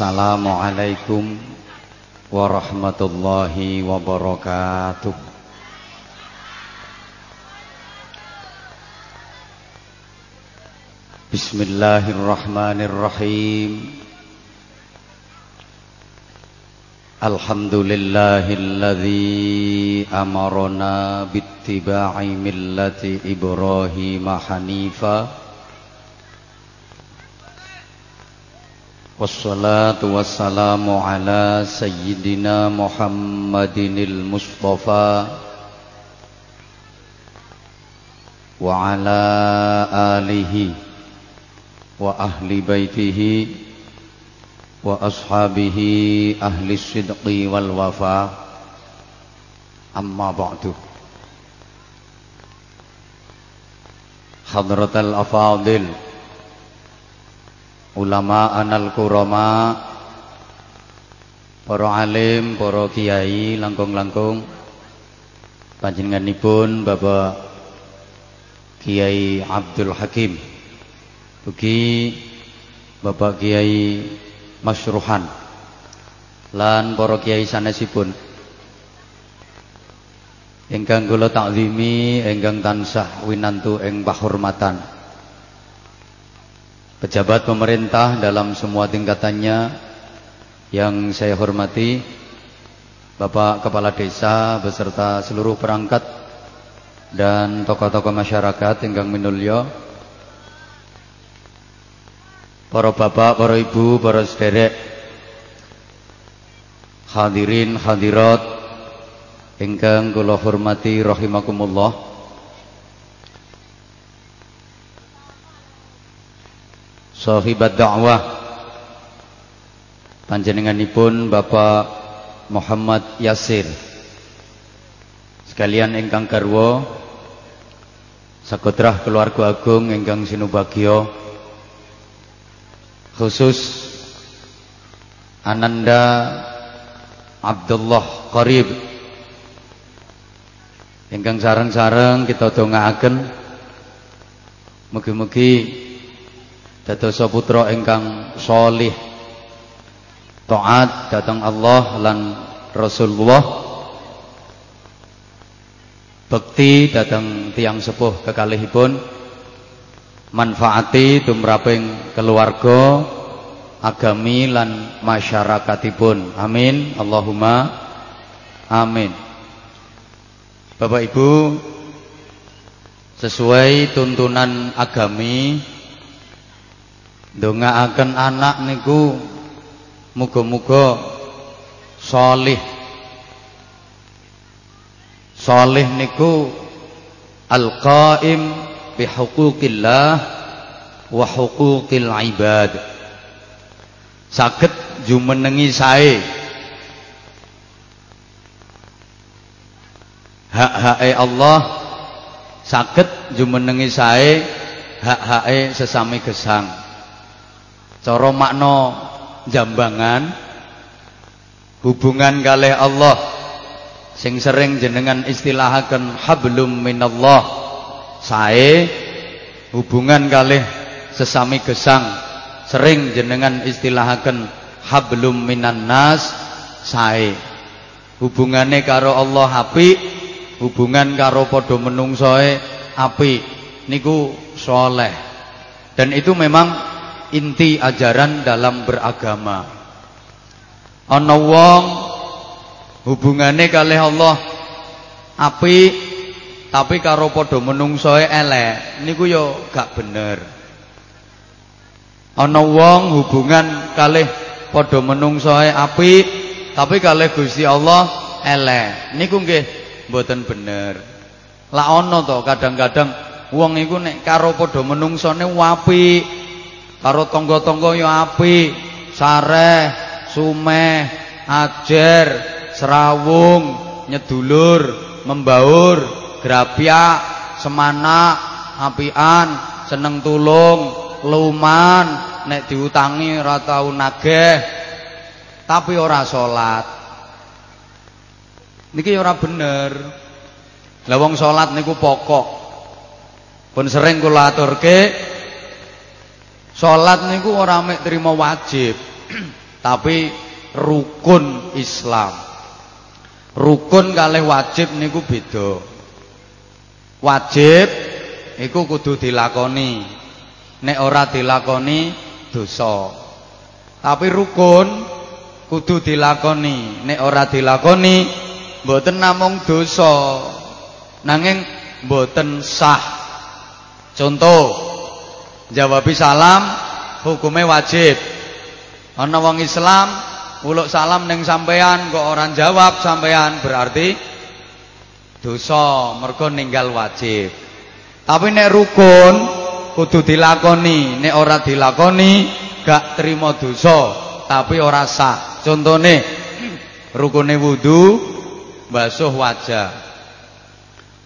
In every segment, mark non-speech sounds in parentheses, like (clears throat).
Assalamualaikum warahmatullahi wabarakatuh. Bismillahirrahmanirrahim. Alhamdulillahilladzi amarona bittiba'i millati Ibrahim hanifa Wassalatu wassalamu ala sayyidina Muhammadinil Mustafa Wa ala alihi Wa ahli baitihi Wa ashabihi ahli sidqi wal wafa ulama anal kurama para alim, para kiai langkung-langkung. Panjenenganipun Bapak Kiai Abdul Hakim. Ugi Bapak Kiai Masruhan lan para kiai sanesipun. Ingkang kula takzimi ingkang tansah winantu ing pahormatan pejabat pemerintah dalam semua tingkatannya yang saya hormati Bapak Kepala Desa beserta seluruh perangkat dan tokoh-tokoh masyarakat ingkang minulya para bapak, para ibu, para sederek hadirin hadirat ingkang kula hormati rahimakumullah sahibat dakwah panjenenganipun Bapak Muhammad Yasir. Sekalian ingkang garwa sakotrah keluarga agung ingkang sinubagya khusus Ananda Abdullah Qarib. Ingkang sareng-sareng kita dongaaken mugi-mugi dados putra ingkang solih taat datang Allah lan Rasulullah. Bekti datang tiang sepuh kekalihipun. Manfaati tumraping keluarga agami lan masyarakatipun. Amin. Allahumma amin. Bapak Ibu sesuai tuntunan agami ndongaaken anak niku muga-muga solih solih niku al-qaim bi huquqillah wa huquqil ibad. Saged jumenengi sae. Hak-hake Allah saged jumenengi sae hak-hake sesami gesang Cara makna jambangan hubungan kalih Allah sing sering jenengan istilahaken hablum minallah sae hubungan kalih sesami gesang sering jenengan istilahaken hablum minan nas sae hubungane karo Allah apik hubungan karo padha menungsoe apik niku soleh. Dan itu memang inti ajaran dalam beragama. Ana wong hubungane kalih Allah api tapi karo padha menungsoe elek niku ya gak bener. Ana wong hubungan kalih padha menungsoe api tapi kalih Gusti Allah elek niku nggih mboten bener. Lah ana to kadang-kadang wong iku nek karo padha menungsone apik karo tangga-tangga ya apik. Sareh sumeh ajer serawung nyedulur membaur grapyak semana apian seneng tulung luman nek diutangi ora tau tapi ora salat. Niki ora bener. Lah wong salat niku pokok. Pun sering kula aturke Salat niku ora mek trima wajib. (clears throat) tapi rukun Islam. Rukun kalih wajib niku beda. Wajib iku kudu dilakoni. Nek ora dilakoni dosa. Tapi rukun kudu dilakoni. Nek ora dilakoni mboten namung dosa. Nanging mboten sah. Contoh, jawabi salam hukumnya wajib. Ana wong Islam uluk salam ning sampean kok orang jawab sampean berarti dosa mergo ninggal wajib. Tapi nek rukun kudu dilakoni, nek ora dilakoni gak terima dosa, tapi ora sah. Contone rukune wudu basuh wajah.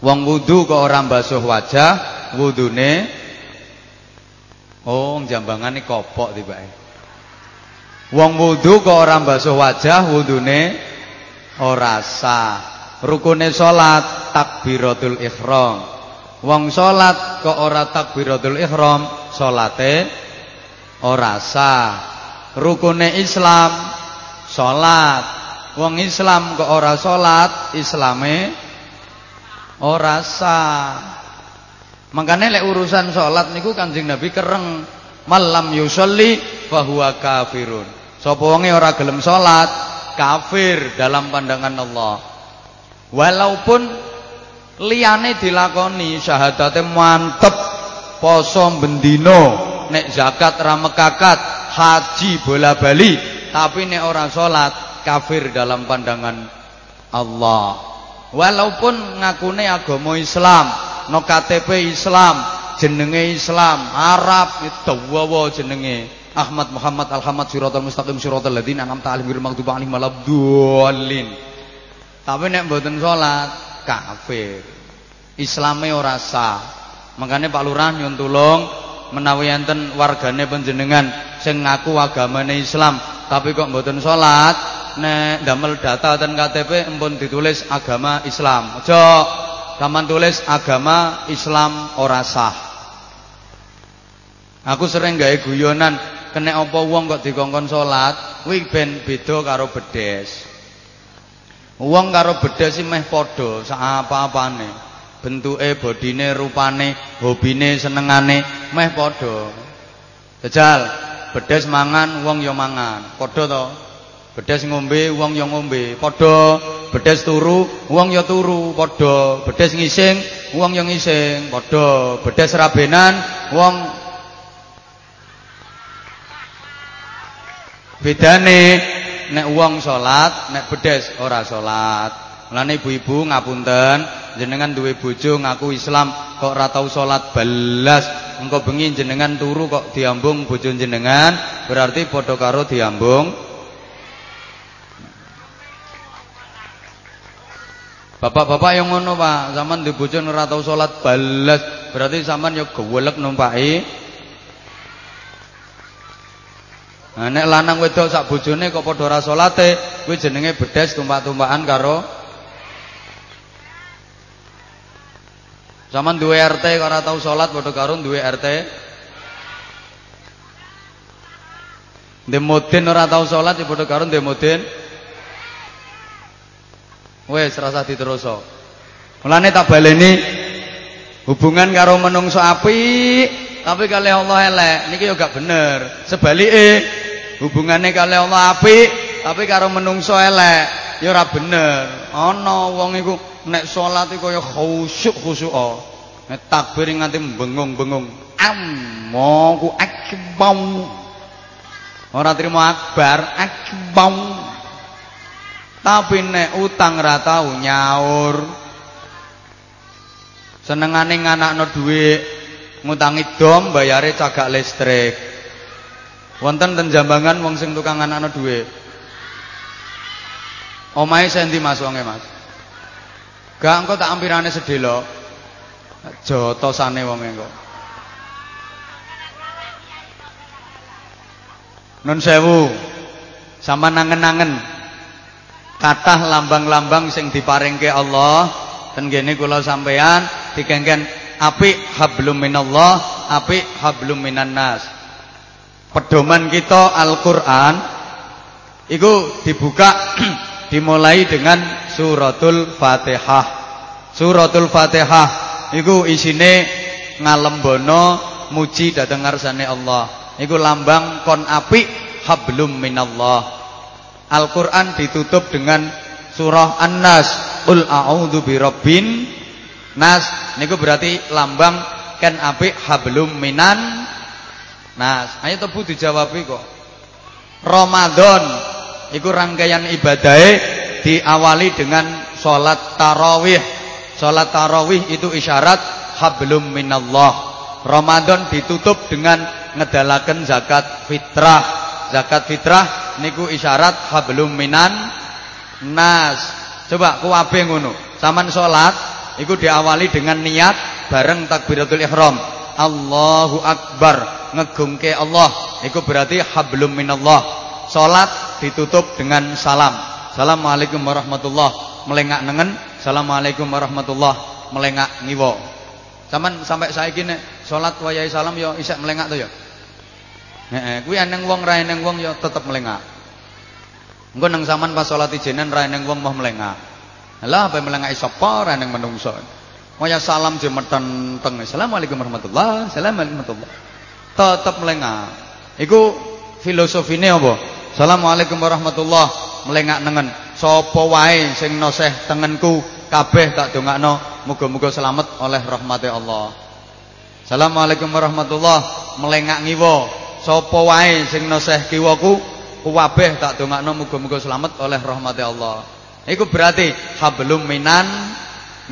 Wong wudu kok ora basuh wajah, wudune oh jambangane kopok tibake. Wong wudu kok ora basuh wajah wudune ora sah. Rukune salat takbiratul ihram. Wong salat kok ora takbiratul ihram, salate ora sah. Rukune Islam salat. Wong Islam kok ora salat, islame ora sah. Makanya lek urusan salat niku Kanjeng Nabi kereng malam yusolli fahuwa kafirun. Sapa wonge ora gelem salat, kafir dalam pandangan Allah. Walaupun liyane dilakoni syahadate mantep, poso bendino, nek zakat ra mekakat, haji bola-bali, tapi nek ora salat, kafir dalam pandangan Allah. Walaupun ngakune agama Islam, no KTP Islam, jenenge Islam, Arab itu wawa jenenge. Ahmad Muhammad Alhamad Siratal Mustaqim Siratal Ladzina an'amta 'alaihim ghairil maghdubi 'alaihim waladdallin. Tapi nek mboten salat kafir. Islame ora sah. Makanya Pak Lurah nyun tulung menawi enten wargane panjenengan sing ngaku agamane Islam tapi kok mboten salat nek damel data ten KTP empun ditulis agama Islam. Aja gaman tulis agama Islam ora sah. Aku sering gawe guyonan kena apa wong kok dikongkon salat kuwi ben beda karo bedes. Wong karo bedes sih meh padha sak apa-apane bentuke bodine rupane hobine senengane meh padha. Jajal bedes mangan wong ya mangan. Padha to bedes ngombe wong ya ngombe padha bedes turu wong ya turu padha bedes ngising wong ya ngising padha bedes rabenan wong Bedane nek wong salat, nek bedes ora salat. Mulane ibu-ibu ngapunten, jenengan duwe bojo ngaku Islam kok ora tau salat belas. Engko bengi jenengan turu kok diambung bojo jenengan, berarti padha karo diambung Bapak-bapak yang ngono, Pak. Zaman di ora tau salat belas, berarti zaman yo gewelek numpaki Nah nek lanang wedok sak bojone kok padha ora salate, kuwi jenenge bedes tumpak-tumpakan karo Zaman duwe RT kok ora tau salat padha karo duwe RT. Demodin ora tau salat ya padha karo demodin. Wes rasa diteruso. Mulane tak baleni hubungan karo menungso apik tapi kali Allah elek. Niki yo gak bener. Sebalike hubungannya kali Allah apik tapi karo menungso elek ya ora bener. Ana wong iku nek salat iku kaya khusyuk khusyuk nek takbir nganti bengung-bengung Allahu akbar. Ora terima akbar akbar tapi nek utang ra tau nyaur senengane nganakno dhuwit ngutangi dom bayare cagak listrik Wonten ten Jambangan wong sing tukang anakno dhuwit. Omahe sendi Mas wonge Mas? Gak engko tak ampirane sedelo. Jotosane wonge engko. Nun sewu. Sama nangen-nangen. Kathah lambang-lambang sing diparingke Allah ten kene kula sampeyan dikengken apik hablum minallah, apik hablum minan nas. Pedoman kita Al-Qur'an Iku dibuka (clears throat) dimulai dengan suratul Fatihah. Suratul Fatihah iku isine ngalembono muji dhateng ngarsane Allah. Iku lambang kon apik hablum minallah. Al-Qur'an ditutup dengan surah An-Nas. Qul a'udzu birabbin nas. Niku berarti lambang ken apik hablum minan nas. Ayo tebu dijawab kok. Ramadan iku rangkaian ibadahe diawali dengan salat tarawih. Salat tarawih itu isyarat hablum minallah. Ramadan ditutup dengan ngedalaken zakat fitrah. Zakat fitrah niku isyarat hablum minan nas. Coba kuwabe ngono. Saman salat iku diawali dengan niat bareng takbiratul ihram. Allahu akbar ngegungke Allah. Iku berarti hablum minallah. Salat ditutup dengan salam. Assalamualaikum warahmatullah melengak nengen. Assalamualaikum warahmatullah melengak ngiwa. Saman sampai saiki nek salat wayahe salam ya isek melengak to ya. Heeh, kuwi eneng wong ra eneng wong ya tetep melengak. Engko nang sampean pas salat ijenan ra eneng wong mau melengak. Lah apa melengak sapa ra eneng menungso. Waya salam je meten teng. Assalamualaikum warahmatullah. Assalamualaikum warahmatullah. Tetep melengak. Iku filosofine apa? Assalamualaikum warahmatullah. Melengak nengen. Sapa wae sing noseh tengenku kabeh tak dongakno muga-muga selamat oleh rahmati Allah. Assalamualaikum warahmatullah. Melengak ngiwa. Sapa wae sing noseh kiwaku kabeh tak dongakno muga-muga selamat oleh rahmati Allah. Iku berarti hablum minan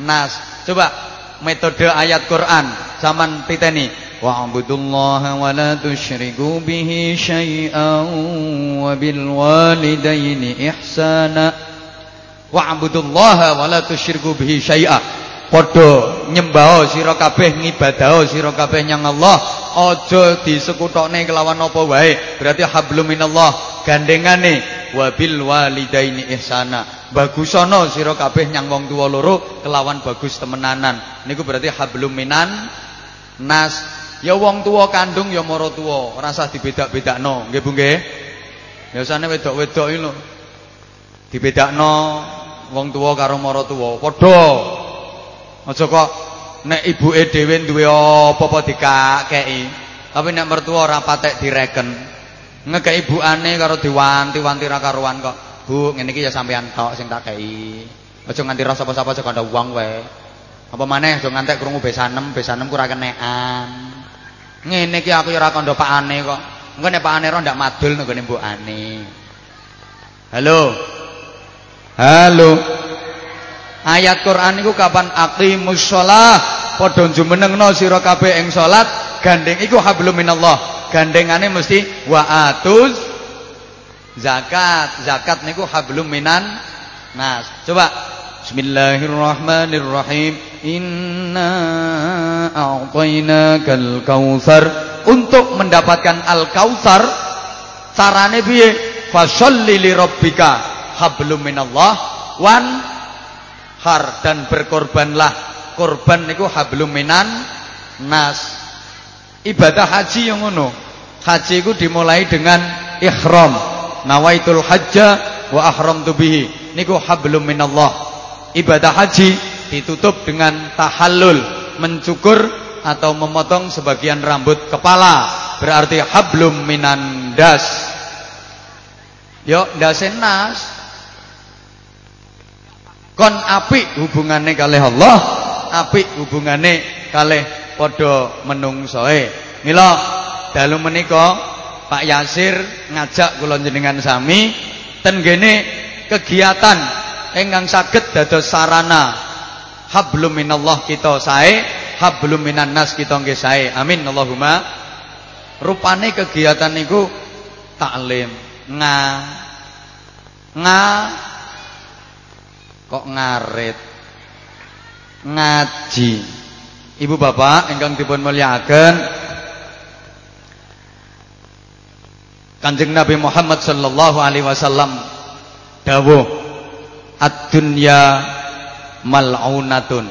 nas. Coba metode ayat Quran zaman titeni wa'budullaha wa la tusyriku bihi syai'an wa bil walidaini ihsana wa'budullaha wa la tusyriku bihi syai'a padha nyembah sira kabeh ngibadah sira kabeh nyang Allah. Aja disekutokne kelawan apa wae? Berarti hablum minallah gandengane wabil walidaini ihsana. Bagusana sira kabeh nyang wong tuwa loro kelawan bagus temenanan. Niku berarti hablum minan nas. Ya wong tuwa kandung ya mara tuwa. Ora usah dibedak-bedakno nggih Bu nggih. Biasane wedok-wedok iki lho. Dibedakno wong tuwa karo mara tuwa. Padha aja kok nek ibuke dhewe duwe apa-apa dikakeki tapi nek mertua ora patek direken. Ngekeki ibukane karo diwanti-wanti ra karuan kok. Bu ngene iki ya sampean tok sing tak kei. Aja nganti rasa sapa-sapa aja kandha wong wae apa maneh aja ngantek krungu besanem besanem ku ora kenekan. Ngene iki aku ya ora kandha pakane kok. Engko nek pakane ro ndak madul nggone mbokane halo. Halo. Ayat Quran niku kapan aqimus shalah padha jumenengno sira kabeh ing salat gandeng iku hablum minallah. Gandengane mesti wa atuz zakat. Zakat niku hablum minan nas. Coba Bismillahirrahmanirrahim. Inna a'tainakal kautsar. Untuk mendapatkan al-kautsar carane piye? Fasholli li hablum minallah wan har dan berkorbanlah. Korban niku hablum minan nas. Ibadah haji yang ngono. Haji itu dimulai dengan ihram. Nawaitul hajja wa ahramtu bihi. Niku hablum minallah. Ibadah haji ditutup dengan tahallul. Mencukur atau memotong sebagian rambut kepala. Berarti hablum minan das. Yo dasen nas kon apik hubungane kalih Allah apik hubungane kalih padha menungsoe. Mila dalu menika Pak Yasir ngajak kula jenengan sami ten gene kegiatan ingkang saged dados sarana. Hablum minallah kita sae hablum minan nas kita nggih sae. Amin. Allahumma. Rupane kegiatan niku taklim. Nga. Nga kok ngarit? Ngaji. Ibu bapak ingkang dipun mulyakaken. Kanjeng Nabi Muhammad sallallahu alaihi wasallam dawuh ad-dunya mal'unatun.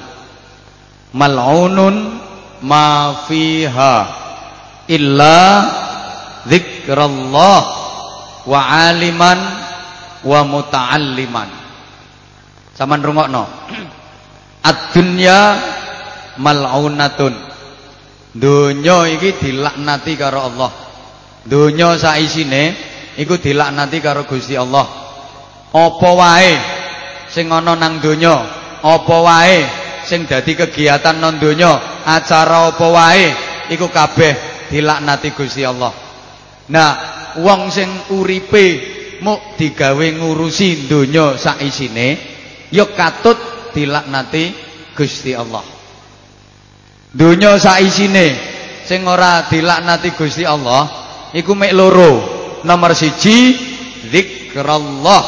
Mal'unun ma fiha illa dzikrallah wa aliman wa muta'alliman. Saman rungokno. Ad-dunya mal'unatun. Donya iki dilaknati karo Allah. Donya saisine iku dilaknati karo Gusti Allah. Apa wae sing ana nang donya, apa wae sing dadi kegiatan non donya, acara apa wae iku kabeh dilaknati Gusti Allah. Nah, wong sing uripe muk digawe ngurusi donya sak isine ya katut dilaknati Gusti Allah. Donya sak isine sing ora dilaknati Gusti Allah iku mek loro. Nomor siji zikrullah,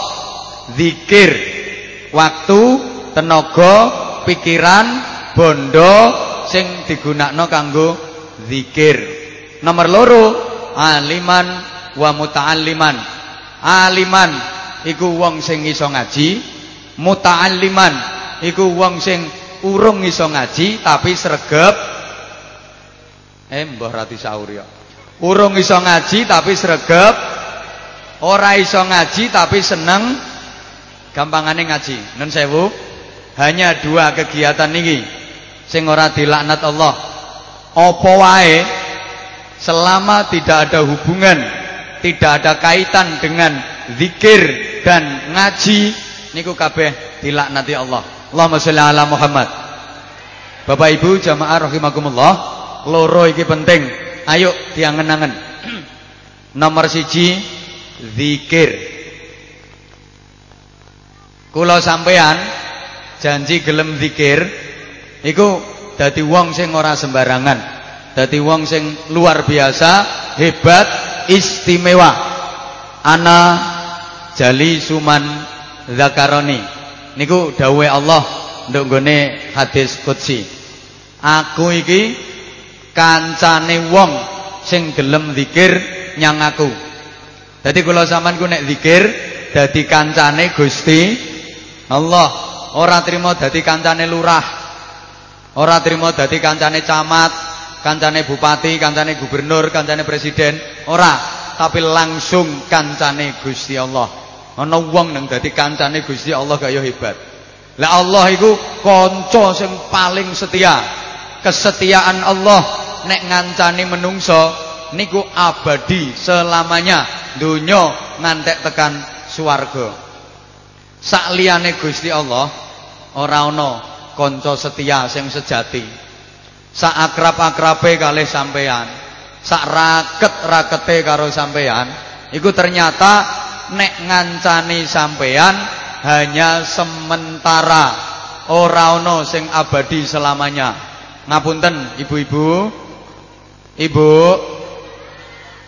zikir. Waktu, tenaga, pikiran, bondo sing digunakno kanggo zikir. Nomor loro aliman wa muta'alliman. Aliman iku wong sing iso ngaji, muta'alliman. Iku wong sing urung iso ngaji tapi sregep. Eh mbah rati saur ya. Urung iso ngaji tapi sregep, ora iso ngaji tapi seneng. Gampangane ngaji. Nun sewu, hanya dua kegiatan niki. Sing ora dilaknat Allah. Apa wae? Selama tidak ada hubungan, tidak ada kaitan dengan zikir dan ngaji niku kabeh dilaknati Allah. Allahumma sholli ala Muhammad. Bapak Ibu jamaah rahimakumullah, loro iki penting. Ayo diangen-angen. (clears throat) Nomor siji zikir. Kula sampean janji gelem zikir iku dadi wong sing ora sembarangan. Dadi wong sing luar biasa, hebat, istimewa. Ana jali suman zakaroni. Niku dawuhe Allah nduk nggone hadis qudsi. Aku iki kancane wong sing gelem zikir nyang aku. Dadi kula sampean ku nek zikir dadi kancane Gusti Allah. Ora trimo dadi kancane lurah. Ora trimo dadi kancane camat, kancane bupati, kancane gubernur, kancane presiden, ora, tapi langsung kancane Gusti Allah. Ana wong nang dadi kancane Gusti Allah kaya hebat. Lah Allah iku kanca sing paling setia. Kesetiaan Allah nek ngancani menungso niku abadi selamanya. Donya ngantek tekan swarga. Sak liyane Gusti Allah ora ana kanca setia sing sejati. Sak akrab-akrabe kalih sampean, sak raket-rakete karo sampean, iku ternyata nek ngancani sampean hanya sementara. Ora ana sing abadi selamanya. Ngapunten ibu-ibu? Ibu?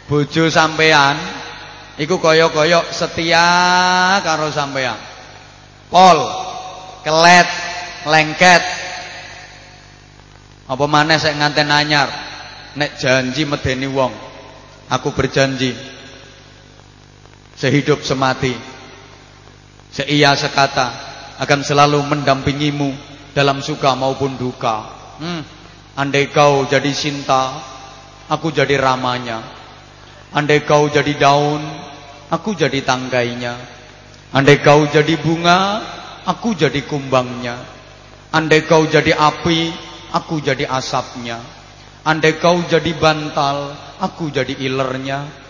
Bojo sampean? Iku kaya-kaya setia karo sampean. Pol kelet lengket. Apa maneh sik nganten anyar? Nek janji medeni wong. Aku berjanji sehidup semati seia sekata akan selalu mendampingimu dalam suka maupun duka. Hmm, andai kau jadi cinta aku jadi ramanya. Andai kau jadi daun aku jadi tanggainya. Andai kau jadi bunga aku jadi kumbangnya. Andai kau jadi api aku jadi asapnya. Andai kau jadi bantal aku jadi ilernya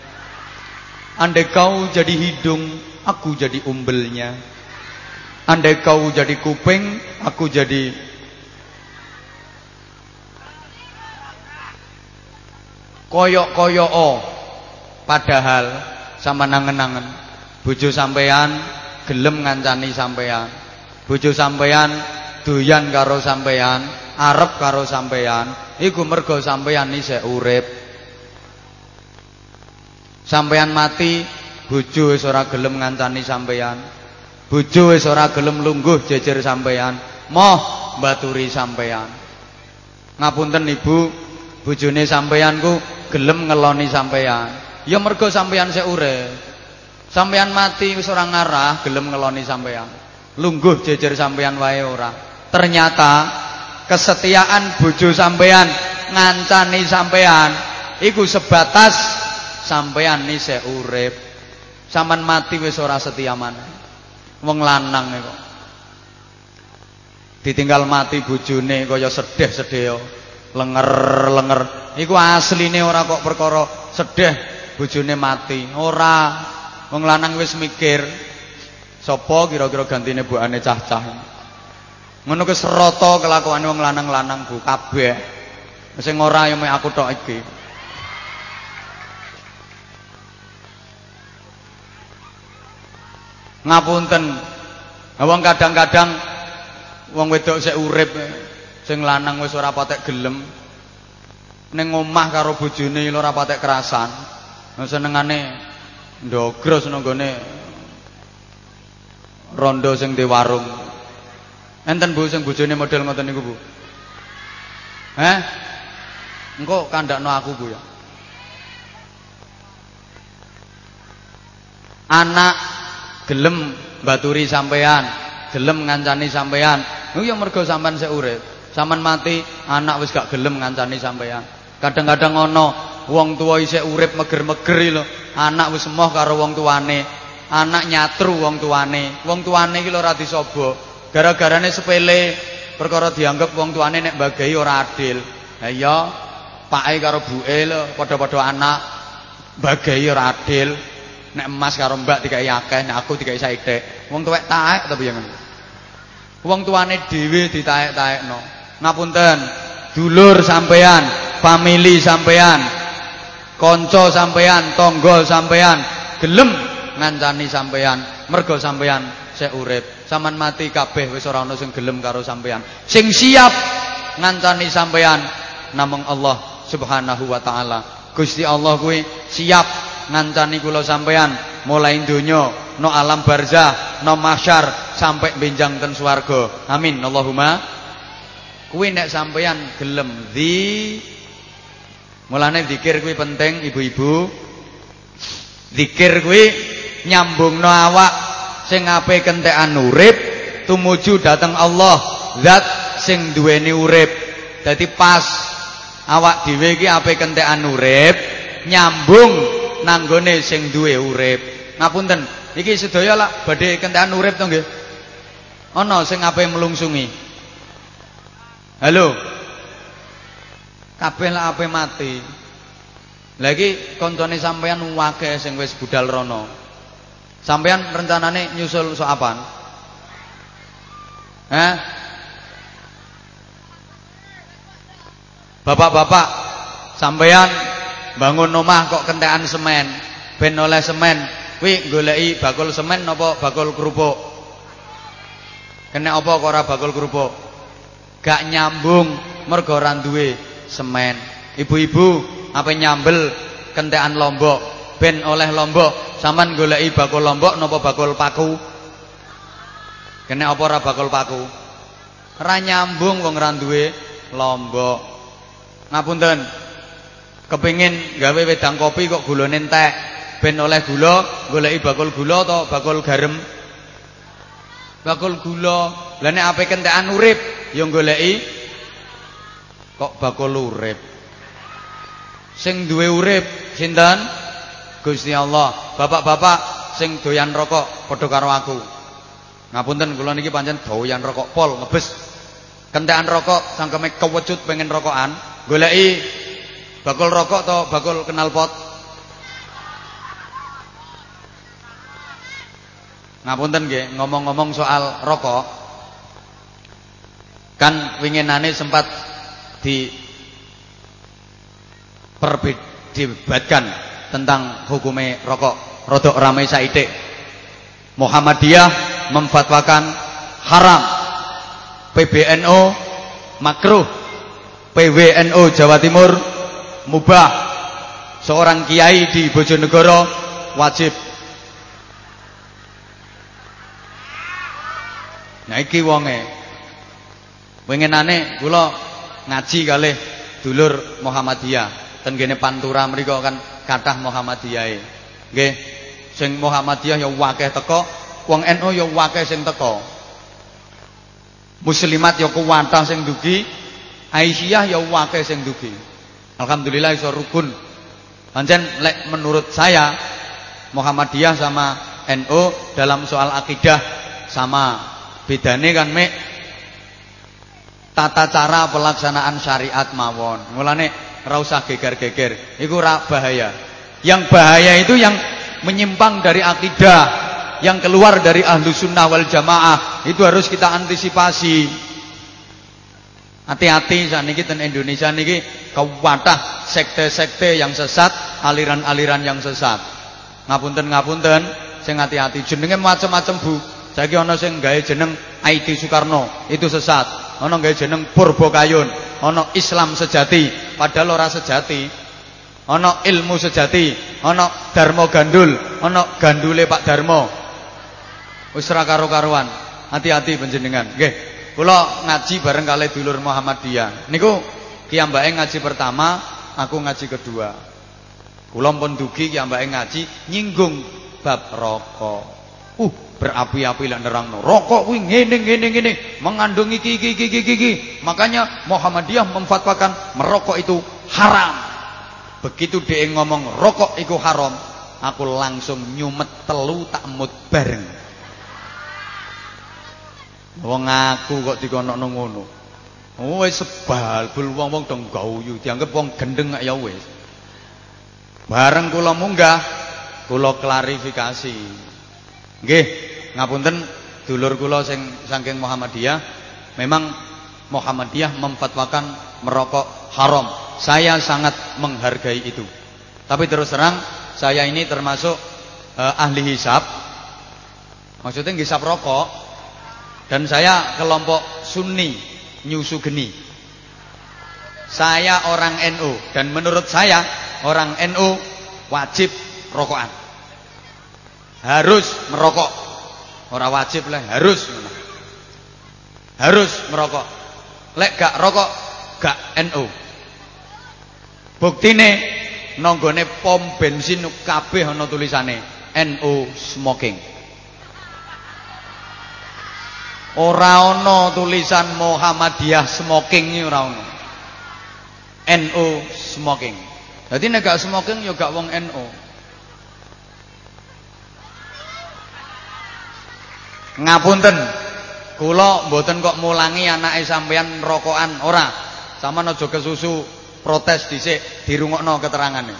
Andai kau jadi hidung, aku jadi umbelnya. Andai kau jadi kuping, aku jadi koyok-koyok oh. Padahal sama nangen-nangen bojo sampean gelem ngancani sampean. Bojo sampean doyan karo sampean, arep karo sampean, iku mergo sampean isih urip. Sampeyan mati, bojo wis ora gelem ngancani sampeyan. Bojo wis ora gelem lungguh jejer sampeyan. Moh baturi sampeyan. Ngapunten Ibu, bojone sampeyan ku gelem ngeloni sampeyan. Ya mergo sampeyan sik urip. Sampeyan mati wis ora ngarah gelem ngeloni sampeyan. Lungguh jejer sampeyan wae ora. Ternyata kesetiaan bojo sampeyan ngancani sampeyan iku sebatas sampean isih urip. Saman mati wis ora setia maneh. Wong lanang e kok. Ditinggal mati bojone kaya sedih-sedih lenger-lenger. Iku asline ora kok perkara sedih bojone mati. Ora. Wong lanang wis mikir sapa kira-kira gantine bukane cah-cah. Ngono ke serata kelakuane wong lanang-lanang Bu kabeh. Sing ora ya aku tok iki. Ngapunten. Wong kadang-kadang wong wedok sik urip sing lanang wis ora patek gelem ning omah karo bojone ora patek kerasan. Senengane ndogros nang gone rondo sing di warung. Enten Bu sing bojone model ngoten niku Bu. Heh? Engko kandakno aku Bu ya. Anak gelem baturi sampean, gelem ngancani sampean. Niku ya mergo sampean sik urip. Sampean mati, anak wis gak gelem ngancani sampean. Kadang-kadang ngono, wong tuwa isih urip meger-meger lho, anak wis emoh karo wong tuane. Anak nyatru wong tuane. Wong tuane iki lho ora. Gara-garane sepele perkara dianggap wong tuane nek mbagahi ora adil. Ha iya, pake karo buke lho padha-padha anak mbagahi ora adil. Nek emas karo mbak dikai akeh, nek aku dikai saithik. Wong tuwek taek ta piye ngono. Wong tuane dhewe ditaek-taekno. Ngapunten, dulur sampean, famili sampean, kanca sampean, tangga sampean gelem ngancani sampean, mergo sampean sik urip. Saman mati kabeh wis ora ana sing gelem karo sampean. Sing siap ngancani sampean namung Allah Subhanahu wa taala. Gusti Allah kuwi siap ngancani kula sampean mulai donya no alam barzah no mahsyar sampai benjang ten swarga. Amin. Allahumma. Kuwi nek sampean gelem di mulane zikir kuwi penting ibu-ibu. Zikir kuwi nyambungno awak sing ape kentekan urip tumuju dateng Allah zat sing duweni urip. Dadi pas awak dhewe iki ape kentekan urip nyambung nanggone sing duwe urip. Ngapunten, iki sedaya lah badhe kentekan urip to nggih. Ana sing ape melungsungi. Halo. Kabeh lah ape mati. Lah iki kancane sampean akeh sing wis budal rono. Sampean rencanane nyusul sok apaan? Hah? Bapak-bapak, sampean bangun omah kok kentekan semen. Ben oleh semen. Kuwi goleki bakul semen napa bakul kerupuk? Kena apa kok ora bakul kerupuk? Gak nyambung mergo ora duwe semen. Ibu-ibu apa nyambel kentekan lombok? Ben oleh lombok. Sampean goleki bakul lombok napa bakul paku? Kena apa ora bakul paku? Ora nyambung wong ora duwe lombok. Ngapunten kepingin gawe wedang kopi kok gulane entek. Ben oleh gula goleki bakul gula atau bakul garam? Bakul gula. Lah nek ape kentekan urip ya goleki kok bakul urip. Sing duwe urip sinten? Gusti Allah. Bapak-bapak sing doyan rokok padha karo aku. Ngapunten kula niki pancen doyan rokok pol ngebes. Kentekan rokok sangkeme kewecut pengen rokokan. Goleki Bakul rokok atau bakul knalpot? Ngapunten nggih, ngomong-ngomong soal rokok. Kan winginane sempat di perdebatkan tentang hukume rokok. Rodok ramai saidik. Muhammadiyah memfatwakan haram. PBNO makruh. PWNO Jawa Timur mubah. Seorang kiai di Bojonegoro wajib. Nah iki wonge. Winginane kula ngaji kalih dulur Muhammadiyah. Ten Pantura mriku kan kathah Muhammadiyahe nggih. Sing Muhammadiyah ya wakeh teko wong NU ya wakeh sing teko. Muslimat ya kuwatah sing dugi Aisyah ya wakeh sing dugi Alhamdulillah iso rukun. Pancen lek menurut saya Muhammadiyah sama NU dalam soal akidah sama. Bedane kan mek tata cara pelaksanaan syariat mawon. Mulane ora usah geger-geger. Iku ora bahaya. Yang bahaya itu yang menyimpang dari akidah, yang keluar dari ahlu sunnah wal jamaah. Itu harus kita antisipasi. Hati-hati saat ini ten Indonesia niki kewatah sekte-sekte yang sesat, aliran-aliran yang sesat. Ngapunten ngapunten, sing hati-hati jenenge macam-macam Bu. Saiki ana sing gawe jeneng IT Soekarno, itu sesat. Ana gawe jeneng Purbo Kayun, ana Islam sejati, padahal ora sejati. Ana ilmu sejati, ana Darmo Gandul, ana gandule Pak Darmo. Wis ora karo-karuan. Hati-hati panjenengan. Nggih. Kula ngaji bareng kali dulur Muhammadiyah. Niku kiyambake ngaji pertama, aku ngaji kedua. Kula pun dugi kiyambake ngaji nyinggung bab rokok. Uh, berapi-api lek nerangno. Rokok kuwi ngene ngene ngene, mengandung iki iki. Makanya Muhammadiyah memfatwakan merokok itu haram. Begitu dia ngomong rokok itu haram, aku langsung nyumet telu tak mut bareng. Wong aku kok dikonokno ngono. Oh wis sebal bul wong-wong dong gauyu dianggap wong gendeng ya wis. Bareng kula munggah, kula klarifikasi. Nggih, ngapunten dulur kula sing saking Muhammadiyah, memang Muhammadiyah memfatwakan merokok haram. Saya sangat menghargai itu. Tapi terus terang saya ini termasuk uh, ahli hisap. Maksudnya hisap rokok. Dan saya kelompok Sunni Nyusu Geni. Saya orang NU dan menurut saya orang NU wajib rokokan. Harus merokok. Orang wajib lah, harus. Harus merokok. Lek gak rokok gak NU. Buktine nonggone pom bensin kabeh ana tulisane NU smoking. Ora tulisan Muhammadiyah smoking ora ana. NU smoking. Dadi nek gak smoking ya gak wong NU. Ngapunten. Kula mboten kok mulangi anake sampeyan rokokan ora. Sama aja kesusu protes dhisik dirungokno keterangane.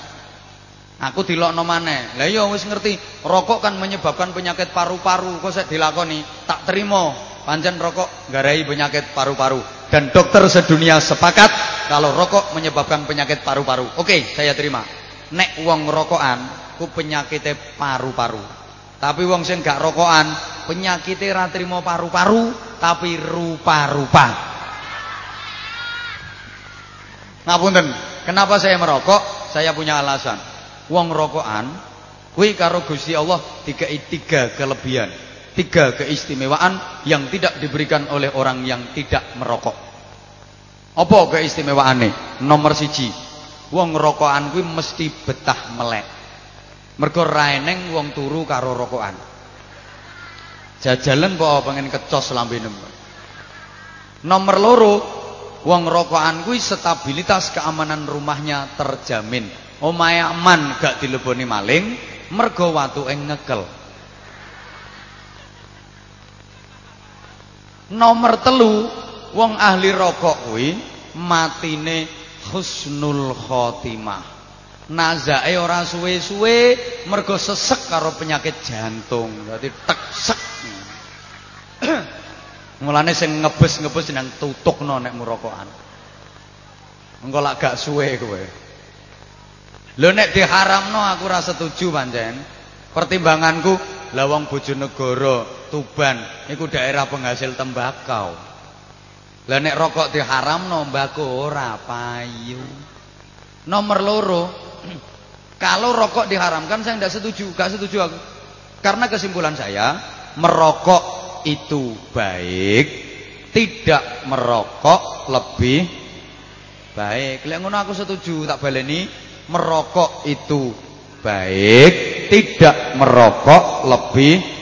Aku dilokno maneh. Lah iya wis ngerti, rokok kan menyebabkan penyakit paru-paru. Kok sik dilakoni? Tak terima. Pancen rokok garai penyakit paru-paru dan dokter sedunia sepakat kalau rokok menyebabkan penyakit paru-paru. Oke, saya terima. Nek wong rokokan ku penyakitnya paru-paru. Tapi wong sing gak rokokan penyakitnya ra trimo paru-paru tapi rupa-rupa. Ngapunten, kenapa saya merokok? Saya punya alasan. Wong rokokan kuwi karo Gusti Allah tiga tiga kelebihan tiga keistimewaan yang tidak diberikan oleh orang yang tidak merokok. Apa keistimewaane? Nomor siji, wong rokokan kuwi mesti betah melek. Mergo raeneng wong turu karo rokokan. Jajalan kok pengen kecos lambene. Nomor loro, wong rokokan kuwi stabilitas keamanan rumahnya terjamin. Omahe aman gak dileboni maling, mergo watuke ngekel. Nomor telu wong ahli rokok kuwi matine husnul khotimah. Nazake ora suwe-suwe mergo sesek karo penyakit jantung. Dadi tek sek. (clears throat) Mulane sing ngebes-ngebes nang tutukno nek murokokan. Engko lak gak suwe kowe. Lho nek diharamno aku ora setuju pancen. Pertimbanganku lawang Bojonegoro Tuban niku daerah penghasil tembakau. Lah nek rokok diharamno mbako ora payu. Nomor loro, (clears throat) kalau rokok diharamkan saya tidak setuju, gak setuju aku. Karena kesimpulan saya, merokok itu baik, tidak merokok lebih baik. Lek ngono aku setuju, tak baleni merokok itu baik, tidak merokok lebih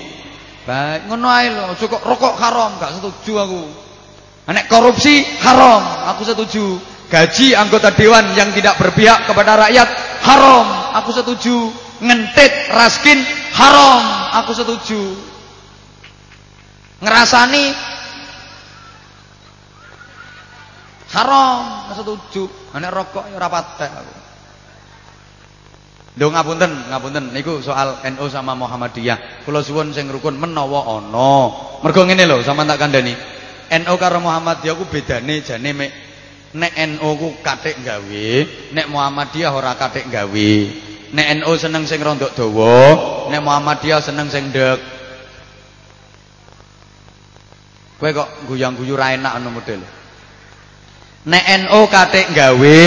Baik, ngono ae lho, cukup rokok haram, gak setuju aku. Nek korupsi haram, aku setuju. Gaji anggota dewan yang tidak berpihak kepada rakyat haram, aku setuju. ngentit, raskin haram. Aku setuju. Ngerasani haram, setuju. Nek rokok ya ora patek aku. Lho ngapunten, ngapunten niku soal NU sama Muhammadiyah. Kula suwun sing rukun menawa ana. Mergo ngene lho, sampean tak kandhani. NU karo Muhammadiyah ku bedane jane mek nek NU ku kathik gawe, nek Muhammadiyah ora kathik gawe. Nek NU seneng sing rondok dawa, nek Muhammadiyah seneng sing ndek. Kowe kok guyang-guyu ra enak ngono model. Nek NU kathik gawe,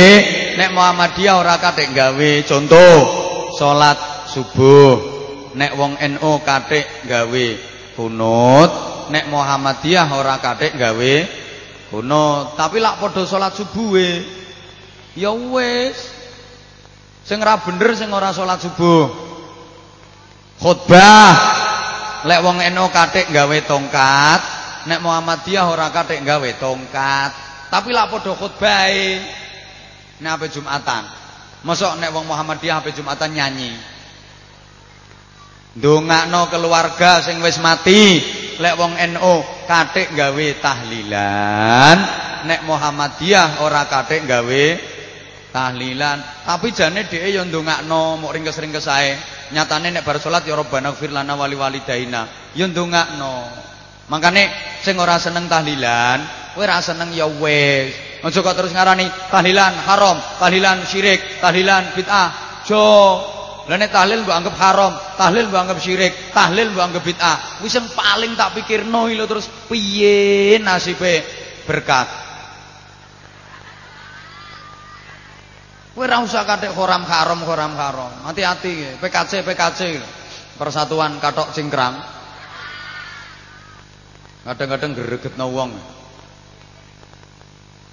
nek Muhammadiyah ora kathik gawe. Contoh, salat subuh. Nek wong NU kathik gawe kunut, nek Muhammadiyah ora kathik gawe kunut. Tapi lak padha salat subuhe. Ya wis. Sing ora bener sing ora salat subuh. Khutbah. Lek wong NU kathik gawe tongkat, nek Muhammadiyah ora kathik gawe tongkat. Tapi lah padha khutbahe. Nek ape Jumatan. Mosok nek wong Muhammadiyah ape Jumatan nyanyi. Ndongakno keluarga sing wis mati, lek wong NU kathik gawe tahlilan, nek Muhammadiyah ora kathik gawe tahlilan. Tapi jane dheke ya ndongakno mok ringkes-ringkes ae. Nyatane nek bar salat ya Rabbana ighfir lana wali walidaina. Ya ndongakno. Makane sing ora seneng tahlilan, kowe ora seneng ya wis. Aja kok terus ngarani tahlilan haram, tahlilan syirik, tahlilan bid'ah. Jo. Lah nek tahlil mbok anggap haram, tahlil mbok anggap syirik, tahlil mbok anggap bid'ah. Wis sing paling tak pikirno lho terus piye nasibe berkat. Kowe ora usah kathek haram haram haram haram. Hati-hati PKC PKC. Persatuan Katok Cingkrang. Kadang-kadang gregetno wong.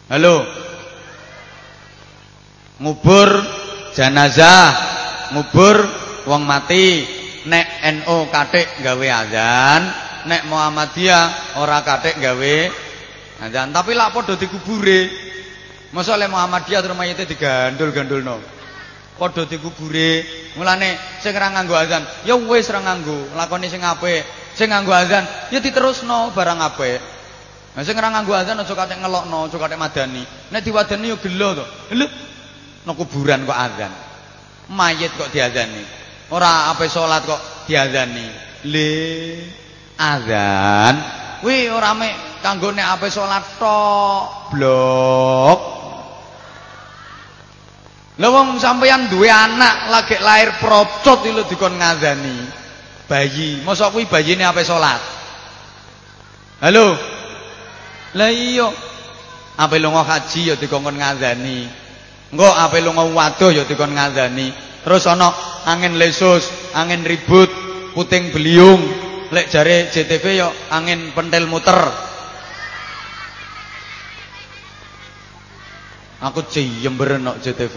Halo. Ngubur jenazah, ngubur wong mati. Nek NU kathik gawe azan, nek Muhammadiyah ora kathik gawe azan. Tapi lak padha dikubure. Masa le Muhammadiyah terus mayite digandul-gandulno. Padha dikubure. Mulane sing ora nganggo azan, ya wis ora nganggo, lakoni sing apik. Sing nganggo azan ya diterusno barang apik. Nah sing ora nganggo azan aja katek ngelokno, aja katek madani. Nek diwadani ya gelo to. Lho, nang kuburan kok azan. Mayit kok diazani. Ora ape salat kok diazani. Le azan kuwi ora mek kanggo nek ape salat tok. Blok. Lha wong sampeyan duwe anak lagi lahir procot lho dikon ngazani bayi. Mosok kuwi bayine ape salat? Halo. Lah iya. Ape lunga haji ya dikongkon ngandani. Engko ape lunga waduh ya dikon ngandani. Terus ana angin lesus, angin ribut, puting beliung. Lek jare JTV ya angin pentil muter. Aku ciyember nok JTV.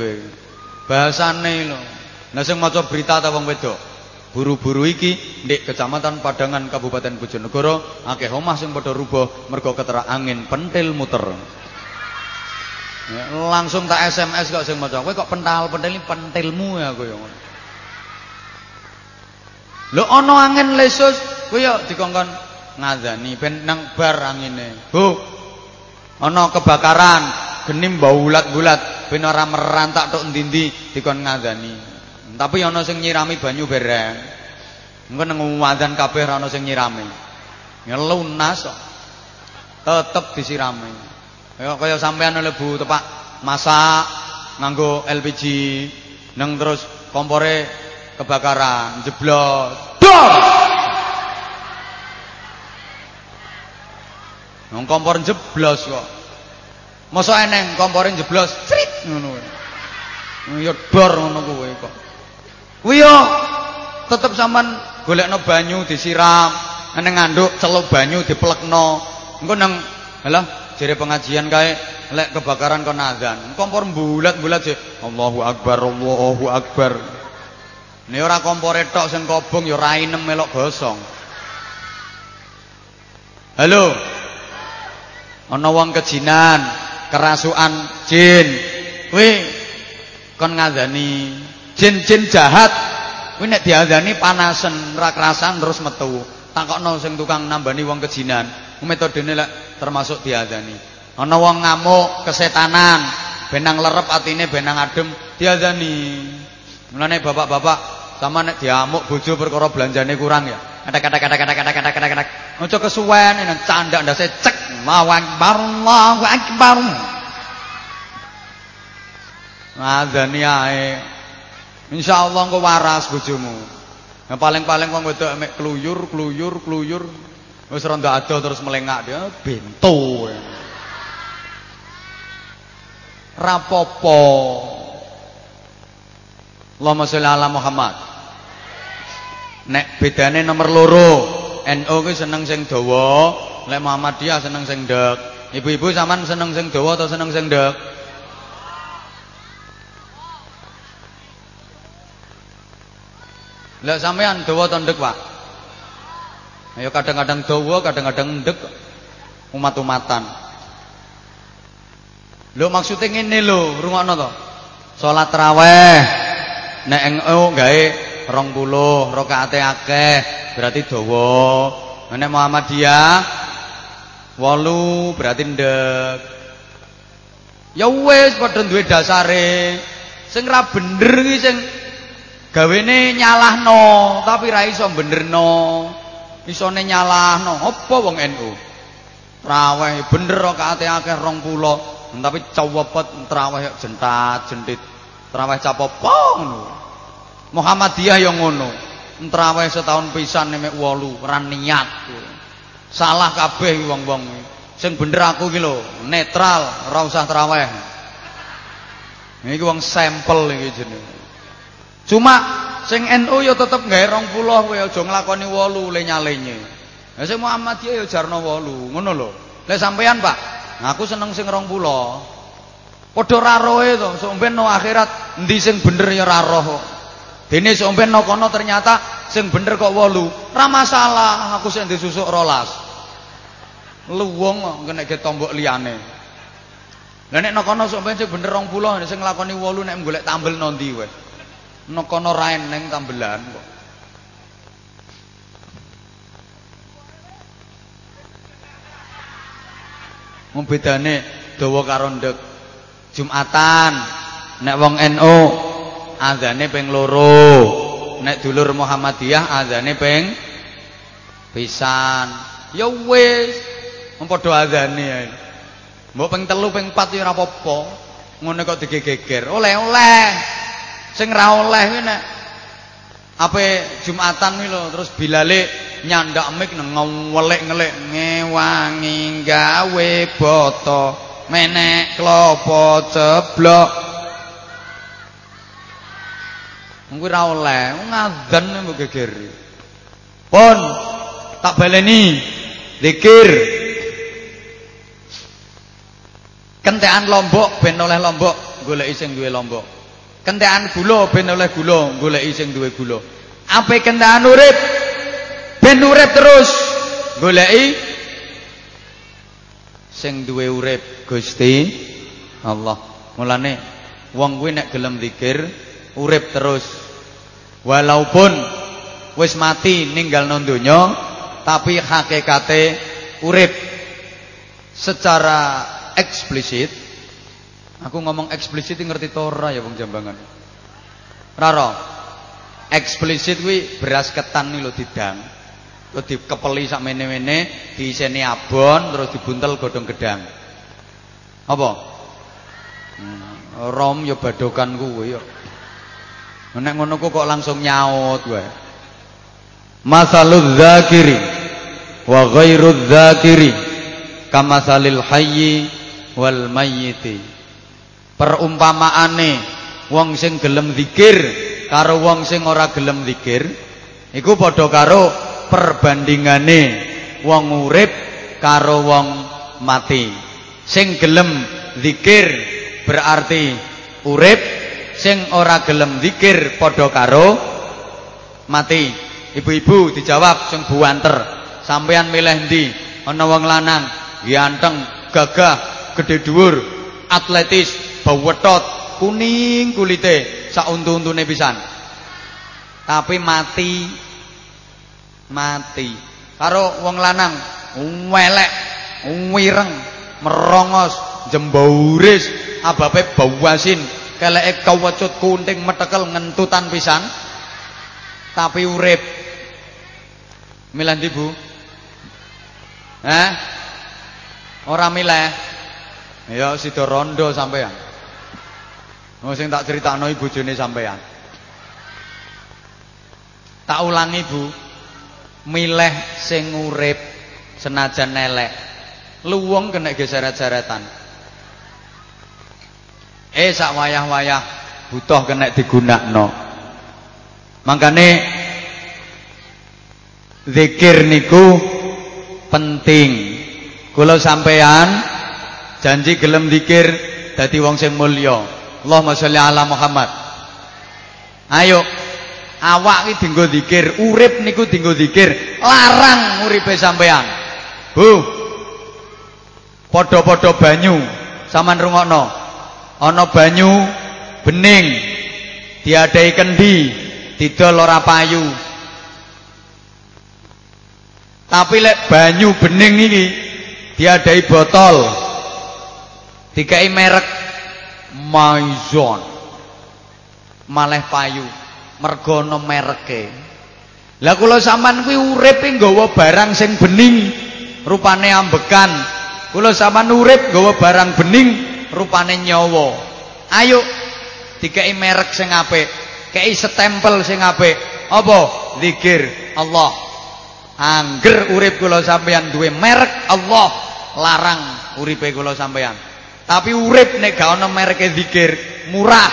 Bahasane lho. Nah sing maca berita ta wong wedok? Buru-buru iki ndek Kecamatan Padangan Kabupaten Bojonegoro akeh omah sing padha rubuh mergo ketera angin pentil muter. Langsung tak SMS kok sing maca. Kok pental-pentil pentilmu ya kowe. Lho ana angin lesus, kowe yo dikongkon ngadzani ben nang bar angine. Bu. Ana kebakaran, geni mbaulat-bulat ben ora merantak tok ndi-ndi dikon ngadzani. Tapi ana sing nyirami banyu bereng. Engko nang wadzan kabeh ana sing nyirami. Ngelunas kok. Tetep disirami. Kaya kaya sampean lebu tepak masak nganggo LPG nang terus kompore kebakaran jeblos. Dor. Nang kompor jeblos kok. Mosok eneng kompore jeblos, crit ngono. Ya dor ngono kuwi kok. Kuwi yo tetep sampean golekno banyu disiram, neng nganduk celup banyu diplekno. Engko nang halah jere pengajian kae lek kebakaran kon azan. Kompor bulat-bulat sih. Allahu akbar, Allahu akbar. Ini ora kompore tok sing kobong ya ora inem melok gosong. Halo. Ana wong kejinan, kerasukan jin. Kuwi kon ngandani jin-jin jahat. Kuwi nek diadani panasen terus metu. Takokno sing tukang nambani wong kejinan. Metodene lek termasuk diadani ana wong ngamuk kesetanan. Benang lerep atine benang adem diadani mulane bapak-bapak sama nek diamuk bojo perkara belanjane kurang ya. Kadang-kadang kadang-kadang kadang-kadang kadang-kadang ojo kesuwen nek candak ndase cek Allahu akbar Allahu akbar. Ngadzani ae insyaallah engko waras bojomu Nah, paling-paling wong wedok mek kluyur, kluyur, kluyur. Wis ronda ado terus melengak dia bento. Rapopo. Allahumma sholli ala Muhammad. Nek bedane nomor loro, NU kuwi seneng sing dawa, lek Muhammadiyah seneng sing ndek. Ibu-ibu sampean seneng sing dawa atau seneng sing ndek? Lek sampean dawa atau ndek, Pak? Ayo kadang-kadang dawa, kadang-kadang ndek. Umat-umatan. Lho maksudnya ngene lho, rungokno to. Salat tarawih nek NU gawe 20 rakaate akeh, berarti dawa. Nek Muhammadiyah 8 berarti ndek. Ya wis padha duwe dasare. Sing ra bener iki sing gawene nyalahno, tapi ra iso benerno. Isone nyalahno. Apa wong NU? Traweh bener rakaate akeh 20, tapi cawepet traweh jentat jentit. Traweh capopo ngono. Muhammadiyah yang ngono. Traweh setahun pisan nek 8, ora niat. Salah kabeh wong-wong. Sing bener aku iki lho, netral, ora usah traweh. Iki wong sampel iki jenenge. Cuma sing NU ya tetep gawe 20 kowe aja nglakoni 8 le nyalenye. Lah sing Muhammadiyah ya jarno 8, ngono lho. Lek sampean, Pak, aku seneng sing 20. Padha ra roe to, sampean no akhirat endi sing bener ya ra roh. Dene sampean no kono ternyata sing bener kok 8. Ra masalah, aku sing disusuk rolas. Luwung kok kena ge tombok liyane. Lah nek no kono sampean sing bener 20, sing nglakoni 8 nek golek tambel nondi kowe. Nekono ra eneng tambelan kok. Wong bedane dawa karo ndek. Jumatan nek wong NU azane ping loro. Nek dulur Muhammadiyah azane ping pisan. Ya wis, wong azane ae. Mbok ping telu ping 4 ya ora apa-apa. Ngono kok digegeger. Oleh-oleh. Sing ra oleh kuwi nek ape Jumatan kuwi lho terus bilale nyandak mik ngewelik-ngelik ngewangi gawe boto menek klopo ceblok kuwi ra oleh ngadzan mbok gegeri pun tak baleni zikir kentekan lombok ben oleh lombok goleki sing duwe lombok kentekan gula ben oleh gula goleki sing duwe gula. Ape kentekan urip ben urip terus goleki sing duwe urip Gusti Allah. Mulane wong kuwi nek gelem zikir urip terus. Walaupun wis mati ninggal donya tapi hakikate urip secara eksplisit aku ngomong eksplisit ngerti to ora ya wong Jambangan. Raro eksplisit kuwi beras ketan nih lho didang. Terus dikepeli sak mene-mene diiseni abon terus dibuntel godhong gedang. Apa? Hmm, rom ya badokan kuwi ya. Nek ngono kok langsung nyaut wae. Masalul zakiri wa ghairudz zakiri kamasalil hayyi wal mayyiti perumpamaane wong sing gelem zikir karo wong sing ora gelem zikir iku padha karo perbandingane wong urip karo wong mati. Sing gelem zikir berarti urip sing ora gelem zikir padha karo mati. Ibu-ibu dijawab sing buanter sampean milih ndi ana wong lanang ganteng gagah gede dhuwur atletis bawetot kuning kulite sak untu-untune pisan Tapi mati mati. Karo wong lanang welek, wireng, merongos, jembauris, abape bawasin, keleke kawecut kunting metekel ngentutan pisan. Tapi urip. Milih ndi, Bu? Hah? Ora milih. Ya sida rondo sampean. Oh sing tak critakno bojone sampean. Tak ulangi, Bu. Milih sing urip senajan elek. Luwung kena geseret-seretan. Eh sak wayah-wayah butuh kena digunakno. Mangkane zikir niku penting. Kula sampean janji gelem zikir dadi wong sing mulya. Allahumma sholli ala Muhammad. Ayo awak iki dienggo zikir, urip niku dienggo zikir, larang uripe sampean. Bu. Padha-padha banyu, sampean rungokno. Ana banyu bening diadai kendi, didol ora payu. Tapi lek banyu bening niki diadai botol. Dikai merek Maison. Maleh payu. Mergo ana mereke. Lah kula sampean kuwi urip nggawa barang sing bening, rupane ambekan. Kula sampean urip nggawa barang bening, rupane nyawa. Ayo dikai merek sing apik, kei stempel sing apik. Apa? Zikir Allah. Angger urip kula sampeyan duwe merek Allah, larang uripe kula sampeyan. Tapi urip nek gak ana mereke zikir, murah,